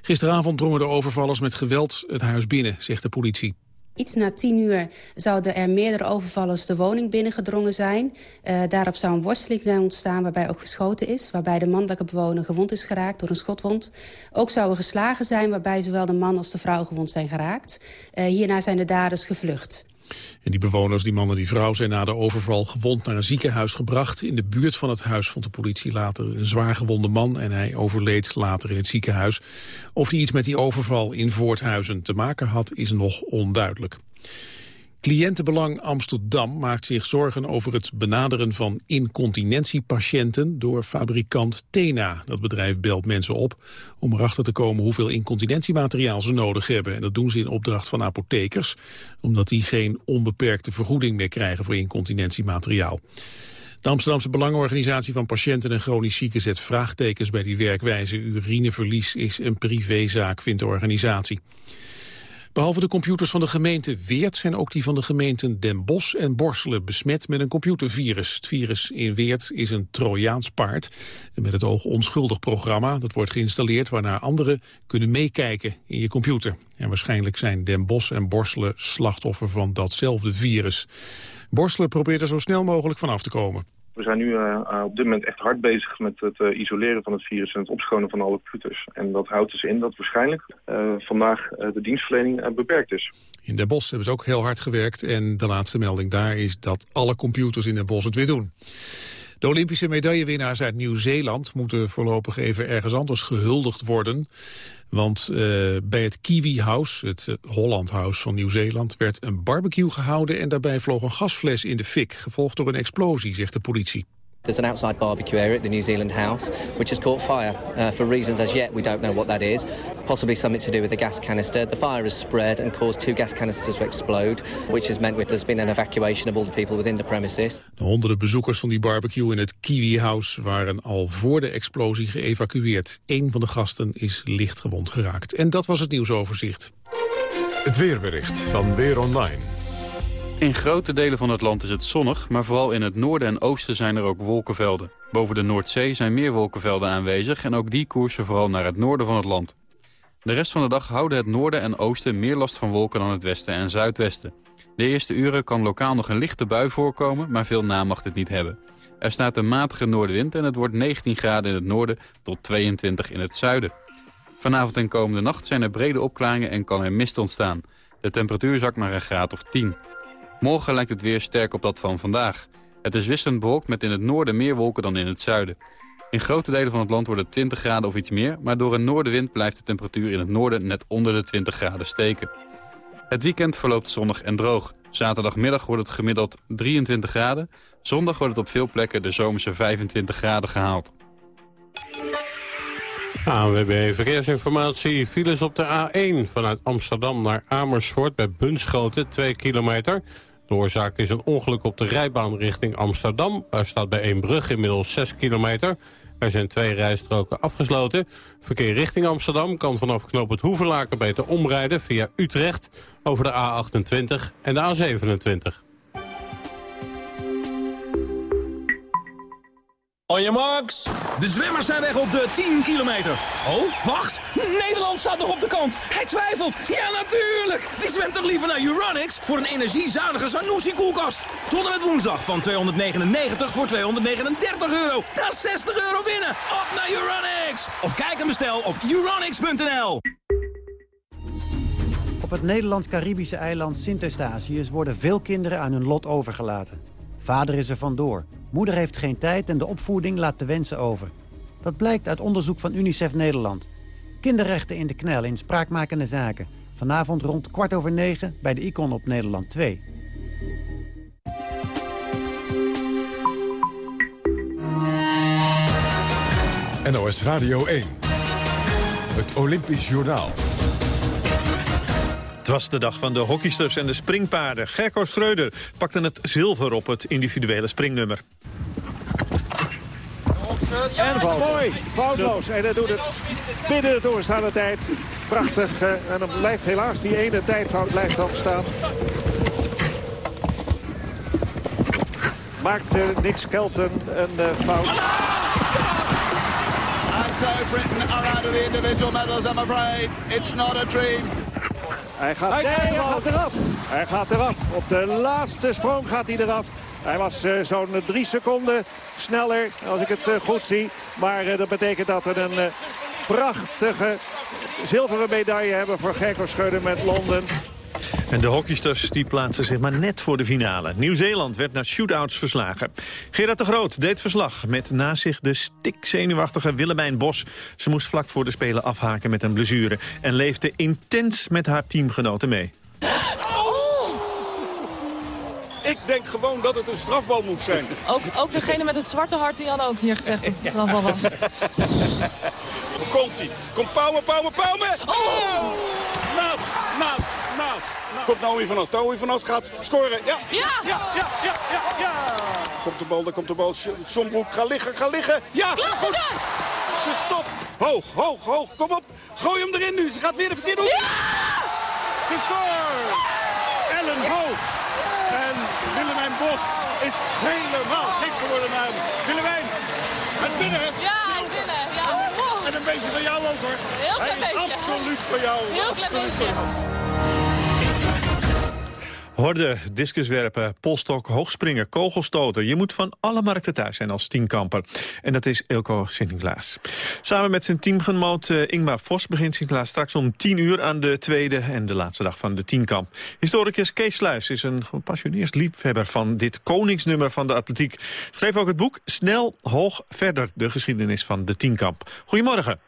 Gisteravond drongen de overvallers met geweld het huis binnen, zegt de politie. Iets na tien uur zouden er meerdere overvallers de woning binnengedrongen zijn. Uh, daarop zou een worsteling zijn ontstaan waarbij ook geschoten is. Waarbij de mannelijke bewoner gewond is geraakt door een schotwond. Ook zou er geslagen zijn waarbij zowel de man als de vrouw gewond zijn geraakt. Uh, hierna zijn de daders gevlucht. En die bewoners, die man en die vrouw, zijn na de overval gewond naar een ziekenhuis gebracht. In de buurt van het huis vond de politie later een zwaar gewonde man en hij overleed later in het ziekenhuis. Of hij iets met die overval in Voorthuizen te maken had, is nog onduidelijk. Cliëntenbelang Amsterdam maakt zich zorgen over het benaderen van incontinentiepatiënten door fabrikant Tena. Dat bedrijf belt mensen op om erachter te komen hoeveel incontinentiemateriaal ze nodig hebben. En dat doen ze in opdracht van apothekers, omdat die geen onbeperkte vergoeding meer krijgen voor incontinentiemateriaal. De Amsterdamse Belangenorganisatie van Patiënten en Chronisch Zieken zet vraagtekens bij die werkwijze. Urineverlies is een privézaak, vindt de organisatie. Behalve de computers van de gemeente Weert zijn ook die van de gemeenten Den Bosch en Borselen besmet met een computervirus. Het virus in Weert is een Trojaans paard met het oog onschuldig programma. Dat wordt geïnstalleerd waarna anderen kunnen meekijken in je computer. En waarschijnlijk zijn Den Bosch en Borselen slachtoffer van datzelfde virus. Borselen probeert er zo snel mogelijk van af te komen. We zijn nu uh, op dit moment echt hard bezig met het uh, isoleren van het virus en het opschonen van alle computers. En dat houdt dus in dat waarschijnlijk vandaag de dienstverlening beperkt is. In Den Bosch hebben ze ook heel hard gewerkt en de laatste melding daar is dat alle computers in Den Bosch het weer doen. De Olympische medaillewinnaars uit Nieuw-Zeeland moeten voorlopig even ergens anders gehuldigd worden. Want uh, bij het Kiwi House, het uh, Holland House van Nieuw-Zeeland, werd een barbecue gehouden en daarbij vloog een gasfles in de fik, gevolgd door een explosie, zegt de politie. There's an outside barbecue area at the New Zealand House which has caught fire. Uh, for reasons as yet we don't know what that is. Possibly something to do with the gas canister. The fire has spread and caused two gas canisters to explode, which has meant there's been an evacuation of all the people within the premises. De honderden bezoekers van die barbecue in het Kiwi House waren al voor de explosie geëvacueerd. Eén van de gasten is licht gewond geraakt. En dat was het nieuwsoverzicht. Het weerbericht van Weer Online. In grote delen van het land is het zonnig, maar vooral in het noorden en oosten zijn er ook wolkenvelden. Boven de Noordzee zijn meer wolkenvelden aanwezig en ook die koersen vooral naar het noorden van het land. De rest van de dag houden het noorden en oosten meer last van wolken dan het westen en zuidwesten. De eerste uren kan lokaal nog een lichte bui voorkomen, maar veel na mag dit niet hebben. Er staat een matige noordenwind en het wordt 19 graden in het noorden tot 22 in het zuiden. Vanavond en komende nacht zijn er brede opklaringen en kan er mist ontstaan. De temperatuur zakt naar een graad of 10. Morgen lijkt het weer sterk op dat van vandaag. Het is wisselend bewolkt met in het noorden meer wolken dan in het zuiden. In grote delen van het land wordt het 20 graden of iets meer... maar door een noordenwind blijft de temperatuur in het noorden net onder de 20 graden steken. Het weekend verloopt zonnig en droog. Zaterdagmiddag wordt het gemiddeld 23 graden. Zondag wordt het op veel plekken de zomerse 25 graden gehaald. ANWB Verkeersinformatie. Files op de A1 vanuit Amsterdam naar Amersfoort bij Bunschoten, 2 kilometer. De oorzaak is een ongeluk op de rijbaan richting Amsterdam. Er staat bij Eembrug inmiddels 6 kilometer. Er zijn twee rijstroken afgesloten. Verkeer richting Amsterdam kan vanaf knoop het Hoeverlaken beter omrijden via Utrecht over de A28 en de A27. On your marks. De zwemmers zijn weg op de 10 kilometer. Oh, wacht. Nederland staat nog op de kant. Hij twijfelt. Ja, natuurlijk. Die zwemt toch liever naar Uranix voor een energiezuinige Sanusi-koelkast. Tot en met woensdag van 299 voor 239 euro. Dat is 60 euro winnen. Op naar Uranix. Of kijk en bestel op uranix.nl. Op het Nederlands-Caribische eiland Sint-Eustatius worden veel kinderen aan hun lot overgelaten. Vader is er vandoor. Moeder heeft geen tijd en de opvoeding laat de wensen over. Dat blijkt uit onderzoek van UNICEF Nederland. Kinderrechten in de knel in spraakmakende zaken. Vanavond rond kwart over negen bij de Icon op Nederland 2. NOS Radio 1. Het Olympisch Journaal. Het was de dag van de hockeysters en de springpaarden. Gerko Schreuder pakte het zilver op het individuele springnummer. En mooi, foutloos. En hij doet het binnen de doorstaande tijd. Prachtig. En dan blijft helaas die ene tijdfout blijft dan staan. Maakt Nick Skelton een uh, fout. And so Britain are out of the individual medals, I'm afraid. It's not a dream. Hij gaat, nee, hij gaat eraf. Hij gaat eraf. Op de laatste sprong gaat hij eraf. Hij was uh, zo'n drie seconden sneller, als ik het uh, goed zie. Maar uh, dat betekent dat we een prachtige zilveren medaille hebben voor Gerko Scheuder met Londen. En de hockeysters die plaatsen zich maar net voor de finale. Nieuw-Zeeland werd naar shootouts verslagen. Gerard de Groot deed verslag met naast zich de stikzenuwachtige Willemijn Bos. Ze moest vlak voor de Spelen afhaken met een blessure... en leefde intens met haar teamgenoten mee. Ik denk gewoon dat het een strafbal moet zijn. Ook, ook degene met het zwarte hart die had ook hier gezegd dat het een strafbal was. Komt hij? Komt Pauwen, Pauwen, Pauwen! Oh! Naast, naast, naast. Komt Naomi van Os. Naomi van Os gaat scoren. Ja. Ja. Ja, ja, ja, ja, ja. Komt de bal, daar komt de bal. Sombroek, ga liggen, ga liggen. Ja, goed. Ze stopt. Hoog, hoog, hoog. Kom op. Gooi hem erin nu. Ze gaat weer de verkeerde hoek. Ja! Gescoord. Ellen Hoog. En Willemijn Bos is helemaal gek geworden naar hem. Willemijn, het binnen. Ja, hij is binnen. Ja. En een beetje van jou ook hoor. Heel hij klein is beetje. absoluut voor jou. Heel klein absoluut beetje. Voor jou. Horde, discuswerpen, polstok, hoogspringen, kogelstoten. Je moet van alle markten thuis zijn als tienkamper. En dat is Ilko Sinterklaas. Samen met zijn teamgenoot uh, Ingmar Vos begint Sinterklaas straks om 10 uur aan de tweede en de laatste dag van de tienkamp. Historicus Kees Sluis is een gepassioneerd liefhebber van dit koningsnummer van de atletiek. Schreef ook het boek Snel, Hoog, Verder, de geschiedenis van de tienkamp. Goedemorgen.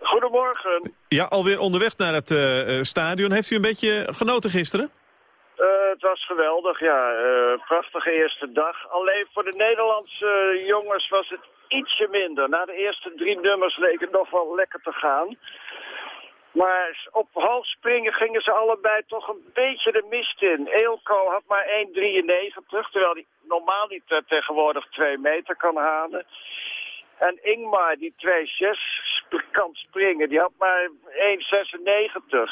Goedemorgen. Ja, alweer onderweg naar het uh, stadion. Heeft u een beetje genoten gisteren? Uh, het was geweldig, ja. Uh, prachtige eerste dag. Alleen voor de Nederlandse uh, jongens was het ietsje minder. Na de eerste drie nummers leek het nog wel lekker te gaan. Maar op hoogspringen gingen ze allebei toch een beetje de mist in. Eelco had maar 1,93, terwijl hij normaal niet tegenwoordig 2 meter kan halen. En Ingmar, die 2,6, kan springen. Die had maar 1,96.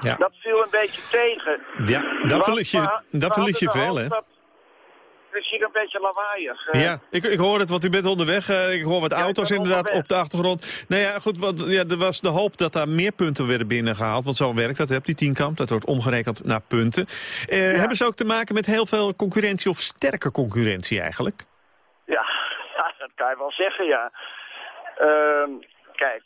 Ja. Dat viel een beetje tegen. Ja, Want verlies je, we verlies je veel, hè? hoop dat- Het is hier een beetje lawaaiig. eh. Ja, ik, ik hoor het, want u bent onderweg. eh, ik hoor wat auto's inderdaad op de achtergrond. Nou ja, goed, want, ja, er was de hoop dat daar meer punten werden binnengehaald. Want zo werkt dat, op die tienkamp. Dat wordt omgerekend naar punten. Eh, Hebben ze ook te maken met heel veel concurrentie of sterke concurrentie eigenlijk? Ja, ja, dat kan je wel zeggen, ja. Kijk,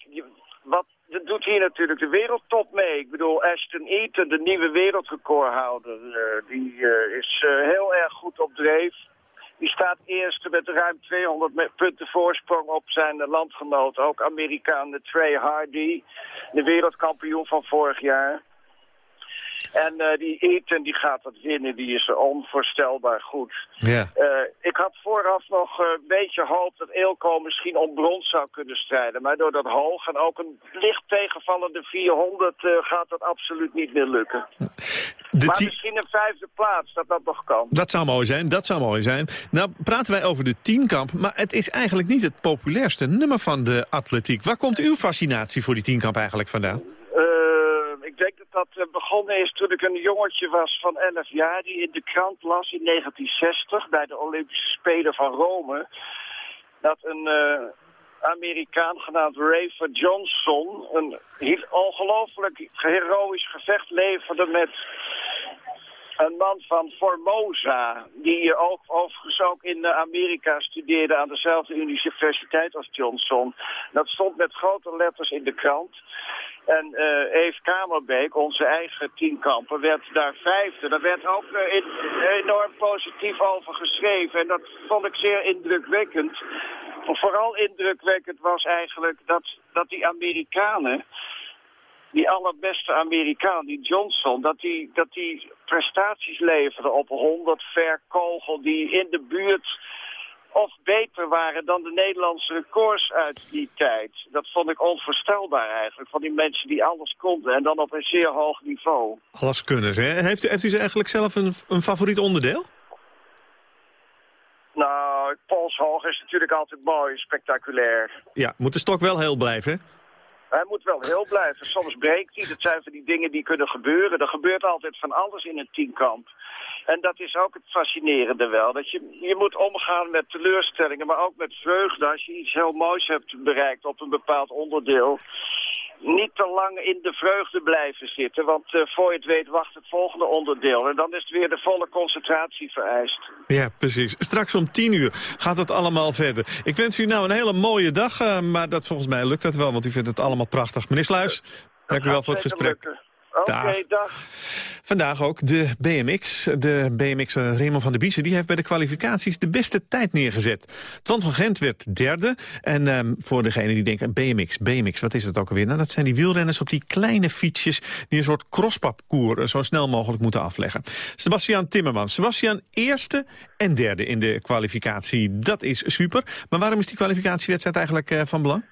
wat doet hier natuurlijk de wereldtop mee. Ik bedoel, Ashton Eaton, de nieuwe wereldrecordhouder, eh, die eh, is eh, heel erg goed op dreef. Die staat eerste met ruim 200 me- punten voorsprong op zijn landgenoot. Ook Amerikaan Trey Hardy, de wereldkampioen van vorig jaar. En eh, die Eaton die gaat dat winnen, die is onvoorstelbaar goed. Ja. Eh, ik had vooraf nog eh, een beetje hoop dat Eelco misschien om brons zou kunnen strijden. Maar door dat hoog en ook een licht tegenvallende 400 eh, gaat dat absoluut niet meer lukken. De maar misschien een vijfde plaats, dat dat nog kan. Dat zou mooi zijn, dat zou mooi zijn. Nou praten wij over de tienkamp, maar het is eigenlijk niet het populairste nummer van de atletiek. Waar komt uw fascinatie voor die tienkamp eigenlijk vandaan? Ik denk dat dat eh, begonnen is toen ik een jongetje was van 11 jaar... die in de krant las in 1960 bij de Olympische Spelen van Rome... dat een eh, Amerikaan genaamd Rafer Johnson... een ongelooflijk heroïsch gevecht leverde met een man van Formosa... die ook, overigens ook in eh, Amerika studeerde aan dezelfde universiteit als Johnson. Dat stond met grote letters in de krant... En eh Eve Kamerbeek, onze eigen tienkamper, werd daar vijfde. Daar werd ook eh, enorm positief over geschreven. En dat vond ik zeer indrukwekkend. Vooral indrukwekkend was eigenlijk dat, dat die Amerikanen, die allerbeste Amerikaan, die Johnson, dat die, dat die prestaties leverde op 100 ver kogel die in de buurt of beter waren dan de Nederlandse records uit die tijd. Dat vond ik onvoorstelbaar eigenlijk, van die mensen die alles konden en dan op een zeer hoog niveau. Alles kunnen ze. heeft u, heeft u eigenlijk zelf een, een favoriet onderdeel? Nou, polshoog is natuurlijk altijd mooi, spectaculair. Ja, moet de stok wel heel blijven, hè? Hij moet wel heel blijven. Soms breekt hij. Dat zijn van die dingen die kunnen gebeuren. Er gebeurt altijd van alles in een tienkamp. En dat is ook het fascinerende wel. Dat je, je moet omgaan met teleurstellingen, maar ook met vreugde. Als je iets heel moois hebt bereikt op een bepaald onderdeel. Niet te lang in de vreugde blijven zitten. Want eh, voor je het weet wacht het volgende onderdeel. En dan is het weer de volle concentratie vereist. Ja, precies. Straks om tien uur gaat het allemaal verder. Ik wens u nou een hele mooie dag, eh, maar dat, volgens mij lukt dat wel, want u vindt het allemaal prachtig. Meneer Sluis, dank u wel voor het gesprek. Oké, Dag. dag. Vandaag ook de BMX. De BMX uh, Raymond van der Biezen die heeft bij de kwalificaties de beste tijd neergezet. Twan van Gent werd derde. En um, voor degene die denken, BMX, BMX, wat is het ook alweer? Nou, dat zijn die wielrenners op die kleine fietsjes... die een soort crossparcours zo snel mogelijk moeten afleggen. Sebastian Timmermans. Sebastian eerste en derde in de kwalificatie. Dat is super. Maar waarom is die kwalificatiewedstrijd eigenlijk uh, van belang?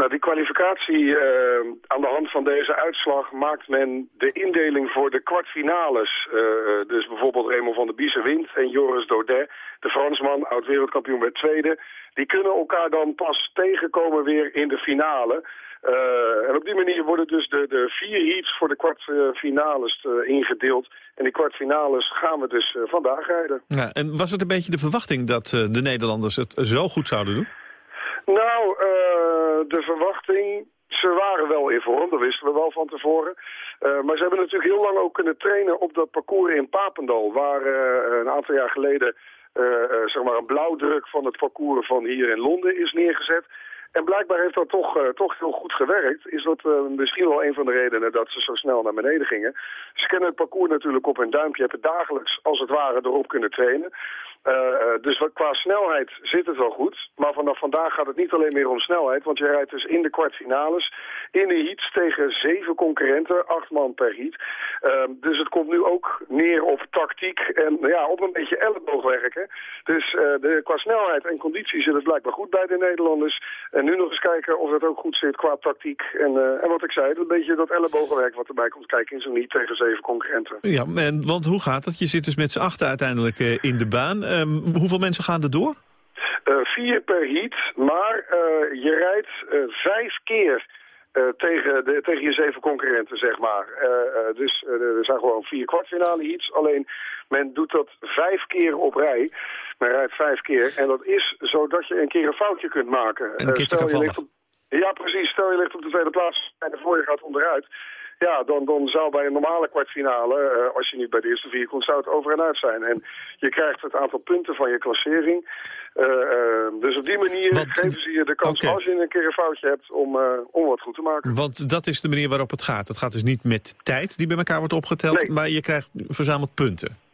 Nou, die kwalificatie, uh, aan de hand van deze uitslag maakt men de indeling voor de kwartfinales. Uh, dus bijvoorbeeld Raymond van der Biezen wint en Joris Daudet, de Fransman, oud-wereldkampioen bij tweede. Die kunnen elkaar dan pas tegenkomen weer in de finale. Uh, en op die manier worden dus de, de vier heats voor de kwartfinales ingedeeld. En die kwartfinales gaan we dus vandaag rijden. Ja, en was het een beetje de verwachting dat de Nederlanders het zo goed zouden doen? Nou, uh, de verwachting... Ze waren wel in vorm, dat wisten we wel van tevoren. Uh, maar ze hebben natuurlijk heel lang ook kunnen trainen op dat parcours in Papendal... waar uh, een aantal jaar geleden zeg maar een blauwdruk van het parcours van hier in Londen is neergezet... En blijkbaar heeft dat toch, toch heel goed gewerkt. Is dat misschien wel een van de redenen dat ze zo snel naar beneden gingen. Ze kennen het parcours natuurlijk op hun duimpje. Hebben dagelijks als het ware erop kunnen trainen. Uh, dus qua snelheid zit het wel goed. Maar vanaf vandaag gaat het niet alleen meer om snelheid. Want je rijdt dus in de kwartfinales in de heats tegen zeven concurrenten. Acht man per heat. dus het komt nu ook neer op tactiek en ja, op een beetje elleboogwerken. Dus de, qua snelheid en conditie zit het blijkbaar goed bij de Nederlanders. En nu nog eens kijken of het ook goed zit qua tactiek. En, en wat ik zei, een beetje dat ellebogenwerk wat erbij komt kijken in zo'n niet tegen zeven concurrenten. Ja, en, want hoe gaat het? Je zit dus met z'n achten uiteindelijk in de baan. Um, hoeveel mensen gaan er door? vier per heat, maar je rijdt vijf keer tegen, de, tegen je zeven concurrenten, zeg maar. dus er zijn gewoon vier kwartfinale heats. Alleen men doet dat vijf keer op rij. Men rijdt vijf keer. En dat is zodat je een keer een foutje kunt maken. En een stel je ligt op, Ja, precies. Stel je ligt op de tweede plaats en voor je gaat onderuit. Ja, dan, dan zou bij een normale kwartfinale, uh, als je niet bij de eerste vier komt, zou het over en uit zijn. En je krijgt het aantal punten van je klassering. Uh, uh, dus op die manier Want, geven ze je de kans, okay. als je een keer een foutje hebt, om, om wat goed te maken. Want dat is de manier waarop het gaat. Het gaat dus niet met tijd die bij elkaar wordt opgeteld, nee. maar je krijgt verzameld punten.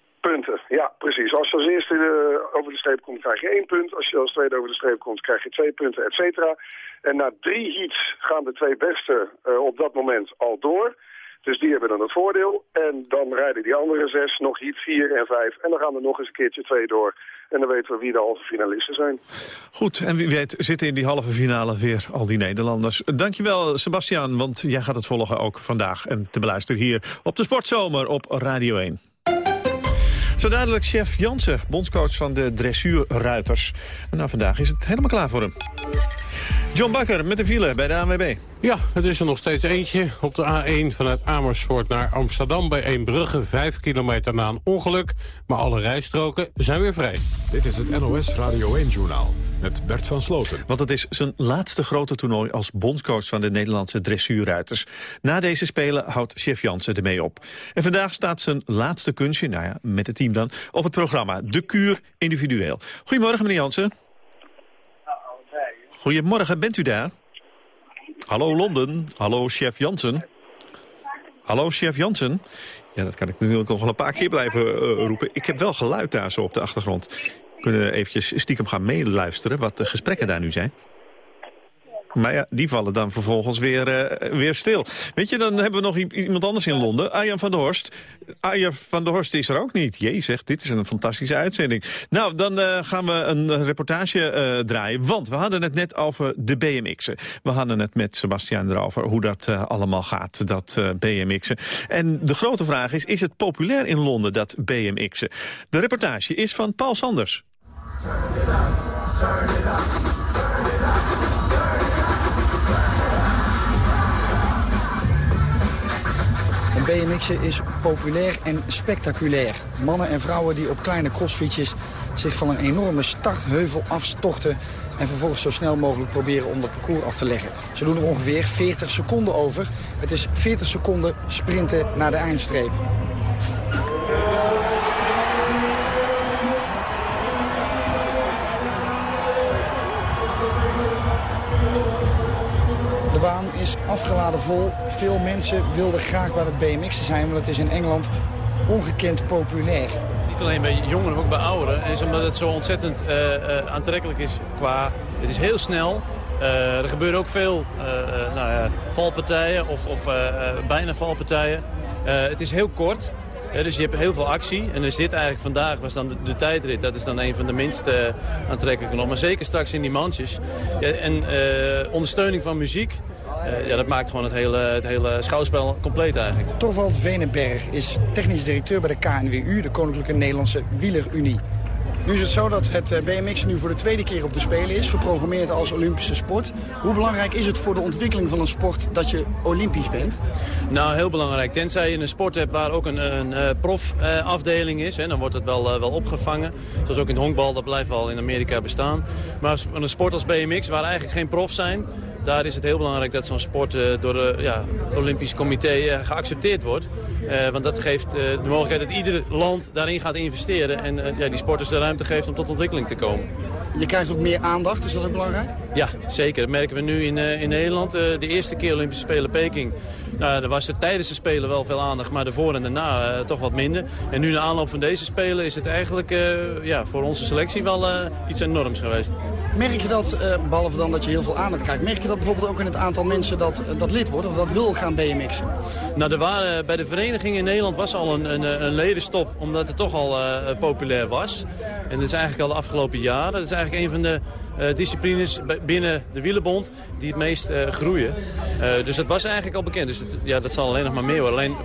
Ja, precies. Als je als eerste uh, over de streep komt, krijg je één punt. Als je als tweede over de streep komt, krijg je twee punten, et cetera. En na drie heats gaan de twee beste uh, op dat moment al door. Dus die hebben dan het voordeel. En dan rijden die andere zes nog heat 4 en 5. En dan gaan er nog eens een keertje twee door. En dan weten we wie de halve finalisten zijn. Goed, en wie weet zitten in die halve finale weer al die Nederlanders. Dankjewel, Sebastian, want jij gaat het volgen ook vandaag. En te beluisteren hier op de Sportzomer op Radio 1. Zo dadelijk chef Jansen, bondscoach van de dressuurruiters. En nou, vandaag is het helemaal klaar voor hem. John Bakker met de file bij de ANWB. Ja, het is er nog steeds eentje. Op de A1 vanuit Amersfoort naar Amsterdam bij Eembrugge. Vijf kilometer na een ongeluk. Maar alle rijstroken zijn weer vrij. Dit is het NOS Radio 1-journaal met Bert van Sloten. Want het is zijn laatste grote toernooi als bondscoach van de Nederlandse dressuurruiters. Na deze Spelen houdt chef Jansen ermee op. En vandaag staat zijn laatste kunstje, nou ja, met het team dan, op het programma De Kuur Individueel. Goedemorgen meneer Jansen. Goedemorgen, bent u daar? Hallo Londen, hallo chef Jansen. Hallo chef Jansen. Ja, dat kan ik natuurlijk nog wel een paar keer blijven uh, roepen. Ik heb wel geluid daar zo op de achtergrond. We kunnen eventjes stiekem gaan meeluisteren wat de gesprekken daar nu zijn. Maar ja, die vallen dan vervolgens weer, uh, weer stil. Weet je, dan hebben we nog iemand anders in Londen. Arjan van der Horst. Arjan van der Horst is er ook niet. Jee, dit is een fantastische uitzending. Nou, dan uh, gaan we een reportage uh, draaien. Want we hadden het net over de BMX'en. We hadden het met Sebastian erover hoe dat allemaal gaat, dat BMX'en. En de grote vraag is, is het populair in Londen, dat BMX'en? De reportage is van Paul Sanders. BMX'en is populair en spectaculair. Mannen en vrouwen die op kleine crossfietsjes zich van een enorme startheuvel afstorten... en vervolgens zo snel mogelijk proberen om dat parcours af te leggen. Ze doen er ongeveer 40 seconden over. Het is 40 seconden sprinten naar de eindstreep. Is afgeladen vol. Veel mensen wilden graag bij het BMX zijn, want het is in Engeland ongekend populair. Niet alleen bij jongeren, maar ook bij ouderen. En is omdat het zo ontzettend uh, uh, aantrekkelijk is qua... Het is heel snel. Uh, er gebeuren ook veel nou valpartijen of, of bijna valpartijen. het is heel kort. Dus je hebt heel veel actie. En dus dit eigenlijk vandaag was dan de, tijdrit. Dat is dan een van de minst uh, aantrekkelijke nog. Maar zeker straks in die mansjes. Ja, en ondersteuning van muziek. Uh, ja, dat maakt gewoon het hele, het hele schouwspel compleet eigenlijk. Torvald Venenberg is technisch directeur bij de KNWU, de Koninklijke Nederlandse Wielerunie. Nu is het zo dat het BMX nu voor de tweede keer op de Spelen is, geprogrammeerd als Olympische sport. Hoe belangrijk is het voor de ontwikkeling van een sport dat je Olympisch bent? Nou, heel belangrijk. Tenzij je een sport hebt waar ook een, een, een profafdeling uh, is, hè, dan wordt het wel, uh, wel opgevangen. Zoals ook in honkbal, dat blijft wel in Amerika bestaan. Maar een sport als BMX, waar eigenlijk geen prof zijn, daar is het heel belangrijk dat zo'n sport uh, door het ja, Olympisch Comité geaccepteerd wordt. want dat geeft de mogelijkheid dat ieder land daarin gaat investeren en ja, die sporters de ruimte geeft om tot ontwikkeling te komen. Je krijgt ook meer aandacht, is dat ook belangrijk? Ja, zeker. Dat merken we nu in, uh, in Nederland. Uh, de eerste keer Olympische Spelen Peking. Nou, er was er tijdens de Spelen wel veel aandacht, maar daarvoor en daarna uh, toch wat minder. En nu na aanloop van deze Spelen is het eigenlijk ja, voor onze selectie wel iets enorms geweest. Merk je dat, behalve dan dat je heel veel aandacht krijgt, merk je dat bijvoorbeeld ook in het aantal mensen dat, dat lid wordt of dat wil gaan BMX'en? Nou, er waren, bij de vereniging in Nederland was al een, een, een ledenstop, omdat het toch al populair was. En dat is eigenlijk al de afgelopen jaren. Dat is eigenlijk een van de eh, disciplines binnen de wielenbond die het meest uh, groeien. Uh, dus dat was eigenlijk al bekend. Dus het, ja, dat zal alleen nog maar meer worden. Alleen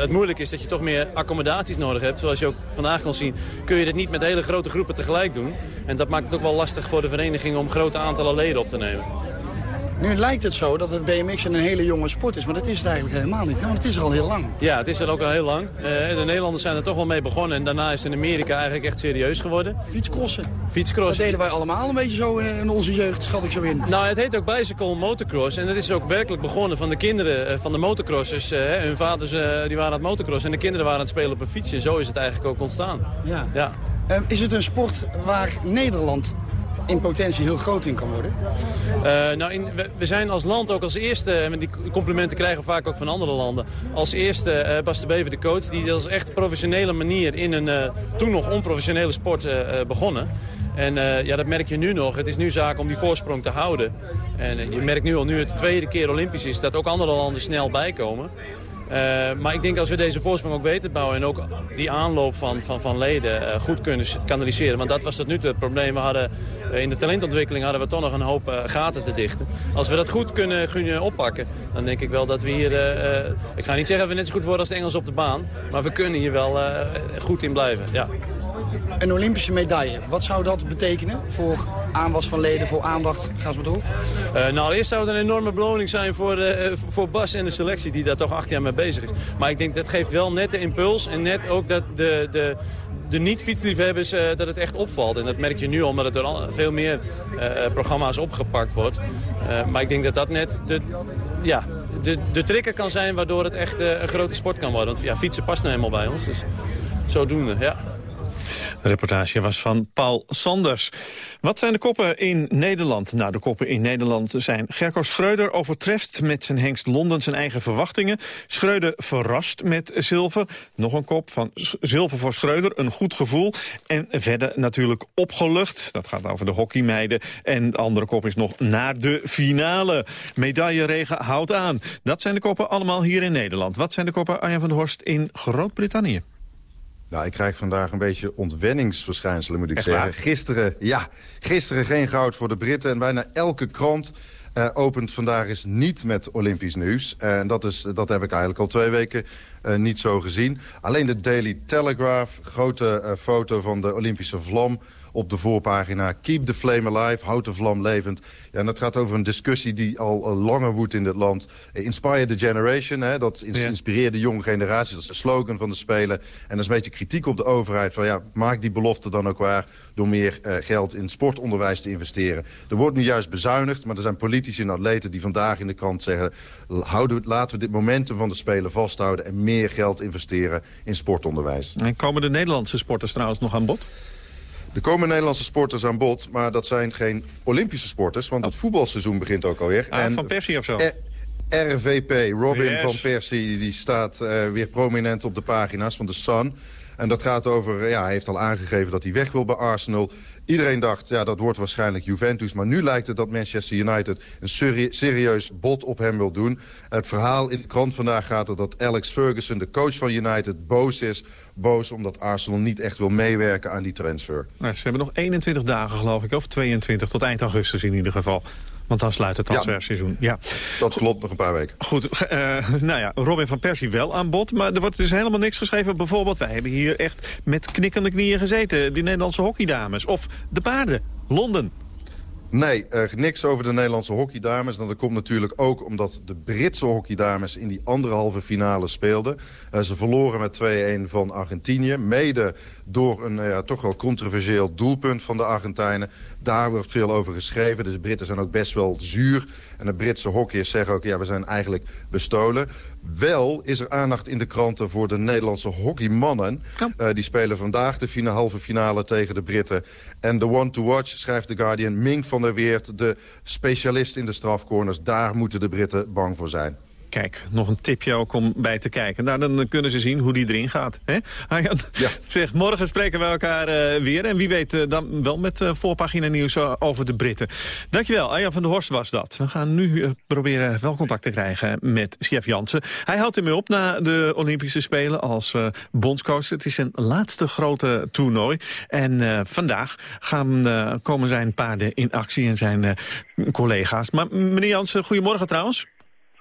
het moeilijke is dat je toch meer accommodaties nodig hebt. Zoals je ook vandaag kan zien, kun je dit niet met hele grote groepen tegelijk doen. En dat maakt het ook wel lastig voor de vereniging om grote aantallen leden op te nemen. Nu lijkt het zo dat het BMX een hele jonge sport is, maar dat is het eigenlijk helemaal niet. Hè? Want het is er al heel lang. Ja, het is er ook al heel lang. Uh, de Nederlanders zijn er toch wel mee begonnen en daarna is het in Amerika eigenlijk echt serieus geworden. Fietscrossen. Fietscrossen. Dat deden wij allemaal een beetje zo in, onze jeugd, schat ik zo in. Nou, het heet ook bicycle motocross en dat is ook werkelijk begonnen van de kinderen uh, van de motocrossers. Uh, hun vaders die waren aan het motocrossen en de kinderen waren aan het spelen op een fietsje. Zo is het eigenlijk ook ontstaan. Ja. ja. Ehm, is het een sport waar Nederland in potentie heel groot in kan worden? Uh, nou, in, we, zijn als land ook als eerste, en die complimenten krijgen we vaak ook van andere landen, als eerste uh, Bas de Bever, de coach, die als echt professionele manier in een toen nog onprofessionele sport begonnen. En ja, dat merk je nu nog. Het is nu zaak om die voorsprong te houden. En je merkt nu al, nu het de tweede keer Olympisch is, dat ook andere landen snel bijkomen. Uh, maar ik denk als we deze voorsprong ook weten te bouwen... en ook die aanloop van, van, van leden uh, goed kunnen kanaliseren... want dat was tot nu toe het probleem. We hadden, uh, in de talentontwikkeling hadden we toch nog een hoop gaten te dichten. Als we dat goed kunnen, kunnen oppakken... dan denk ik wel dat we hier... ik ga niet zeggen dat we net zo goed worden als de Engels op de baan... maar we kunnen hier wel goed in blijven, ja. Een Olympische medaille, wat zou dat betekenen voor aanwas van leden, voor aandacht? Ga eens maar door. Uh, nou, eerst zou het een enorme beloning zijn voor, uh, voor Bas en de selectie die daar toch acht jaar mee bezig is. Maar ik denk dat geeft wel net de impuls en net ook dat de, de, de niet-fietsliefhebbers uh, dat het echt opvalt. En dat merk je nu omdat er al veel meer programma's opgepakt wordt. maar ik denk dat dat net de, ja, de, de trigger kan zijn waardoor het echt een grote sport kan worden. Want ja, fietsen past nou helemaal bij ons. Dus zodoende, ja. De reportage was van Paul Sanders. Wat zijn de koppen in Nederland? Nou, de koppen in Nederland zijn... Gerco Schreuder overtreft met zijn hengst Londen zijn eigen verwachtingen. Schreuder verrast met zilver. Nog een kop van zilver voor Schreuder, een goed gevoel. En verder natuurlijk opgelucht. Dat gaat over de hockeymeiden. En de andere kop is nog naar de finale. Medailleregen houdt aan. Dat zijn de koppen allemaal hier in Nederland. Wat zijn de koppen, Arjen van der Horst, in Groot-Brittannië? Nou, ik krijg vandaag een beetje ontwenningsverschijnselen, moet ik zeggen. Gisteren, ja, gisteren geen goud voor de Britten. En bijna elke krant uh, opent vandaag is niet met Olympisch nieuws. En dat, is, dat heb ik eigenlijk al twee weken uh, niet zo gezien. Alleen de Daily Telegraph, grote uh, foto van de Olympische vlam op de voorpagina. Keep the flame alive, houd de vlam levend. Ja, en dat gaat over een discussie die al, al langer woedt in dit land. Inspire the generation, hè, dat ins inspireert de jonge generatie. Dat is de slogan van de Spelen. En dat is een beetje kritiek op de overheid. Van, ja, maak die belofte dan ook waar door meer uh, geld in sportonderwijs te investeren. Er wordt nu juist bezuinigd, maar er zijn politici en atleten die vandaag in de krant zeggen... Houden, laten we dit momentum van de Spelen vasthouden en meer geld investeren in sportonderwijs. En komen de Nederlandse sporters trouwens nog aan bod? Er komen Nederlandse sporters aan bod, maar dat zijn geen Olympische sporters. Want het voetbalseizoen begint ook alweer. Ah, en van Persie of zo? RVP, Robin van Persie, die staat uh, weer prominent op de pagina's van The Sun. En dat gaat over, ja, hij heeft al aangegeven dat hij weg wil bij Arsenal. Iedereen dacht, ja, dat wordt waarschijnlijk Juventus. Maar nu lijkt het dat Manchester United een serieus bod op hem wil doen. Het verhaal in de krant vandaag gaat er dat Alex Ferguson, de coach van United, boos is. Boos omdat Arsenal niet echt wil meewerken aan die transfer. Nou, ze hebben nog 21 dagen, geloof ik, of 22, tot eind augustus in ieder geval. Want dan sluit het transferseizoen. Ja. ja. Dat klopt, nog een paar weken. Goed, uh, nou ja, Robin van Persie wel aan bod. Maar er wordt dus helemaal niks geschreven. Bijvoorbeeld, wij hebben hier echt met knikkende knieën gezeten. Die Nederlandse hockeydames. Of de paarden. Londen. Nee, uh, niks over de Nederlandse hockeydames. Nou, dat komt natuurlijk ook omdat de Britse hockeydames in die anderhalve finale speelden. Uh, ze verloren met 2-1 van Argentinië. Mede door een uh, toch wel controversieel doelpunt van de Argentijnen. Daar wordt veel over geschreven. Dus de Britten zijn ook best wel zuur. En de Britse hockeyers zeggen ook, ja, we zijn eigenlijk bestolen. Wel is er aandacht in de kranten voor de Nederlandse hockeymannen. Uh, die spelen vandaag de halve finale tegen de Britten. En de one to watch, schrijft The Guardian, Mink van der Weert... de specialist in de strafcorners, daar moeten de Britten bang voor zijn. Kijk, nog een tipje ook om bij te kijken. Nou, dan kunnen ze zien hoe die erin gaat. Hè? Arjan, Ja. zeg, morgen spreken we elkaar eh, weer. En wie weet eh, dan wel met eh, voorpagina nieuws over de Britten. Dankjewel, Arjan van der Horst was dat. We gaan nu proberen wel contact te krijgen met chef Jansen. Hij houdt ermee op na de Olympische Spelen als bondscoach. Het is zijn laatste grote toernooi. En vandaag gaan, komen zijn paarden in actie en zijn collega's. Maar meneer Jansen, goedemorgen trouwens.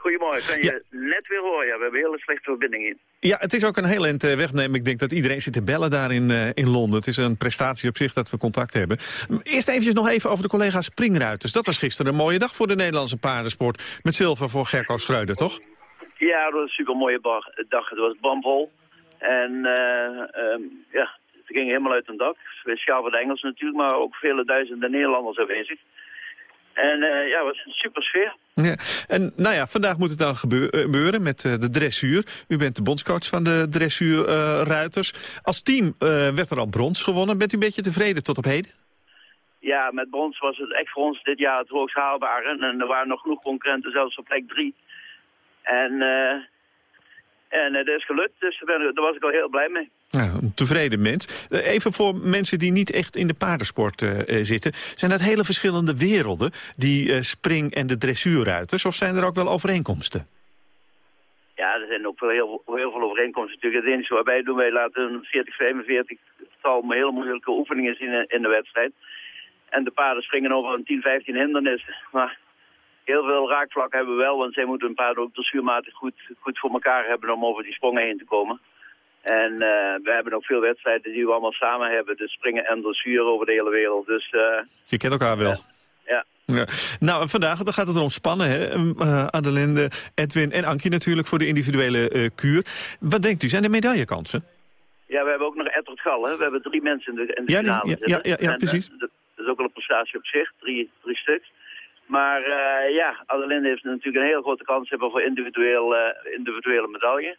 Goedemorgen, kan je net weer horen. Ja, we hebben een hele slechte verbinding in. Ja, het is ook een heel eind eh, wegnemen. Ik denk dat iedereen zit te bellen daar in, eh, in Londen. Het is een prestatie op zich dat we contact hebben. Eerst eventjes nog even over de collega Springruiters. Dat was gisteren een mooie dag voor de Nederlandse paardensport. Met zilver voor Gerco Schreuder, toch? Ja, dat was een super mooie dag. Het was bamvol. En eh, ehm, ja, het ging helemaal uit een dak. Speciaal voor de Engelsen natuurlijk, maar ook vele duizenden Nederlanders aanwezig. En eh, ja, het was een super sfeer. Ja. En nou ja, vandaag moet het dan gebeur- eh, gebeuren met eh, de dressuur. U bent de bondscoach van de dressuurruiters. Als team werd er al brons gewonnen. Bent u een beetje tevreden tot op heden? Ja, met brons was het echt voor ons dit jaar het hoogst haalbare. En er waren nog genoeg concurrenten, zelfs op plek drie. En, eh en het is gelukt, dus daar, ben- daar was ik al heel blij mee. Ja, een tevreden mens. Eh, Even voor mensen die niet echt in de paardensport eh, eh, zitten. Zijn dat hele verschillende werelden, die eh, spring- en de dressuurruiters? Of zijn er ook wel overeenkomsten? Ja, er zijn ook heel, heel veel overeenkomsten natuurlijk. Het enige wat wij doen, wij laten een 40, 45 tal hele moeilijke oefeningen zien in, in de wedstrijd. En de paarden springen over een 10, 15 hindernissen. Maar heel veel raakvlak hebben we wel, want zij moeten hun paarden ook dressuurmatig goed, goed voor elkaar hebben om over die sprongen heen te komen. En eh, we hebben ook veel wedstrijden die we allemaal samen hebben. Dus springen en dressuur over de hele wereld. Dus eh, Je kent elkaar wel. ja. Ja. Nou, vandaag dan gaat het erom spannen. Hè? Uh, Adelinde, Edwin en Ankie natuurlijk voor de individuele eh, kuur. Wat denkt u, zijn er medaillekansen? Ja, we hebben ook nog Edward Gal. Hè? We hebben drie mensen in de, in de Ja, finale ja, ja, ja, ja, En, eh, precies. dat, is ook wel een prestatie op zich, drie, drie stuks. Maar eh, ja, Adelinde heeft natuurlijk een heel grote kans hebben voor individueel, eh, individuele medaille.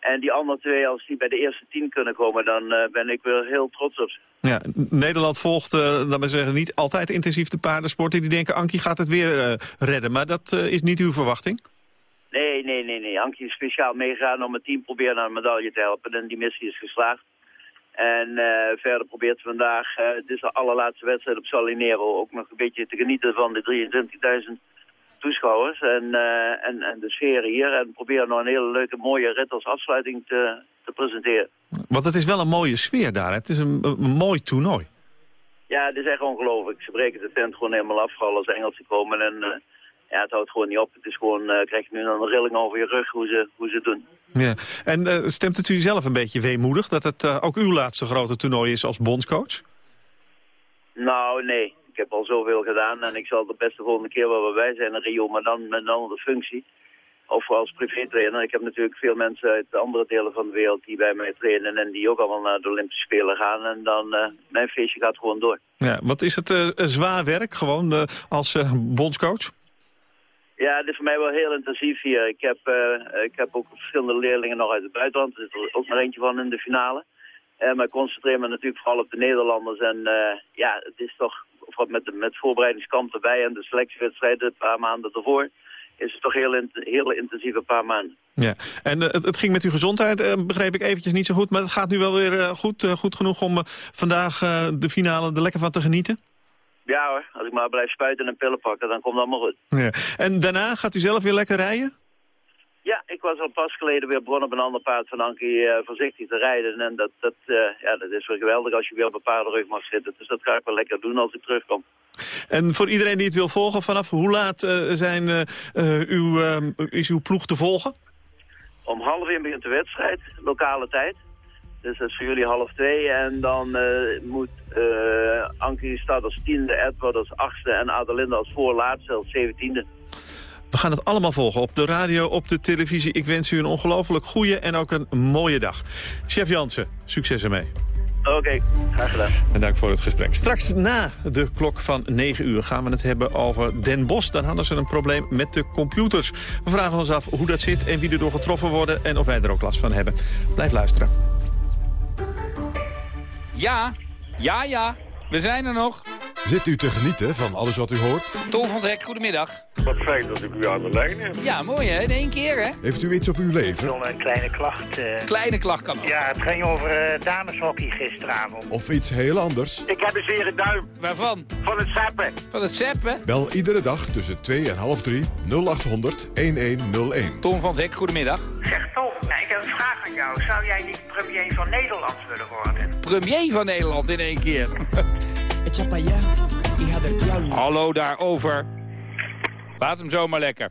En die andere twee, als die bij de eerste tien kunnen komen, dan eh, ben ik weer heel trots op ze. Ja, Nederland volgt, uh, laten we zeggen, niet altijd intensief de paardensporten. Die denken, Ankie gaat het weer uh, redden. Maar dat is niet uw verwachting? Nee, nee, nee, nee. Ankie is speciaal meegegaan om het team proberen naar een medaille te helpen. En die missie is geslaagd. En uh, verder probeert ze vandaag, het is de allerlaatste wedstrijd op Salinero, ook nog een beetje te genieten van de 23.000 toeschouwers en, uh, en, en de sfeer hier. En proberen nog een hele leuke, mooie rit als afsluiting te, te presenteren. Want het is wel een mooie sfeer daar. Hè? Het is een, een, mooi toernooi. Ja, het is echt ongelooflijk. Ze breken de tent gewoon helemaal af, vooral als Engelsen komen. En ja, het houdt gewoon niet op. Het is gewoon, uh, krijg je nu een rilling over je rug hoe ze, hoe ze het doen. Ja. En uh, stemt het u zelf een beetje weemoedig dat het uh, ook uw laatste grote toernooi is als bondscoach? Nou, nee. Ik heb al zoveel gedaan en ik zal de beste volgende keer wel bij zijn in Rio, maar dan met een andere functie. Of als privétrainer. Ik heb natuurlijk veel mensen uit andere delen van de wereld die bij mij trainen en die ook allemaal naar de Olympische Spelen gaan. En dan, mijn feestje gaat gewoon door. Ja, wat is het zwaar werk gewoon als bondscoach? Ja, het is voor mij wel heel intensief hier. Ik heb, uh, ik heb ook verschillende leerlingen nog uit het buitenland. Er zit er ook nog eentje van in de finale. Uh, maar ik concentreer me natuurlijk vooral op de Nederlanders. En uh, ja, het is toch met, met voorbereidingskamp erbij en de selectiewedstrijden een paar maanden ervoor... is het toch heel, in, heel intensief een paar maanden. Ja, en het, het, ging met uw gezondheid, begreep ik eventjes niet zo goed. Maar het gaat nu wel weer goed, goed genoeg om vandaag de finale er lekker van te genieten? Ja hoor, als ik maar blijf spuiten en pillen pakken, dan komt het allemaal goed. Ja. En daarna gaat u zelf weer lekker rijden? Ja, ik was al pas geleden weer begonnen op een ander paard van Ankie uh, voorzichtig te rijden. En dat, dat, uh, ja, dat is wel geweldig als je weer op een paardenrug mag zitten. Dus dat ga ik wel lekker doen als ik terugkom. En voor iedereen die het wil volgen, vanaf hoe laat uh, zijn, uw, is uw ploeg te volgen? Om half één begint de wedstrijd, lokale tijd. Dus dat is voor jullie half twee. En dan moet Ankie staat als tiende, Edward als achtste en Adelinde als voorlaatste als zeventiende. We gaan het allemaal volgen op de radio, op de televisie. Ik wens u een ongelooflijk goede en ook een mooie dag. Chef Jansen, succes ermee. Oké, okay, graag gedaan. En dank voor het gesprek. Straks na de klok van 9 uur gaan we het hebben over Den Bosch. Dan hadden ze een probleem met de computers. We vragen ons af hoe dat zit en wie er door getroffen worden... en of wij er ook last van hebben. Blijf luisteren. Ja, ja, ja. We zijn er nog. Zit u te genieten van alles wat u hoort? Tom van Hek, goedemiddag. Wat fijn dat ik u aan de lijn heb. Ja, mooi hè, in één keer hè? Heeft u iets op uw leven? Nog een kleine klacht. Uh... Kleine klacht kan ook. Ja, het ging over uh, dameshockey gisteravond. Of iets heel anders? Ik heb een zere duim. Waarvan? Van het zappen. Van het zappen? Bel iedere dag tussen 2 en half 3 0800 1101. Tom van Hek, goedemiddag. Zeg Tom, nou, ik heb een vraag aan jou. Zou jij niet premier van Nederland willen worden? Premier van Nederland in één keer. Hallo daarover. Laat hem zomaar lekker.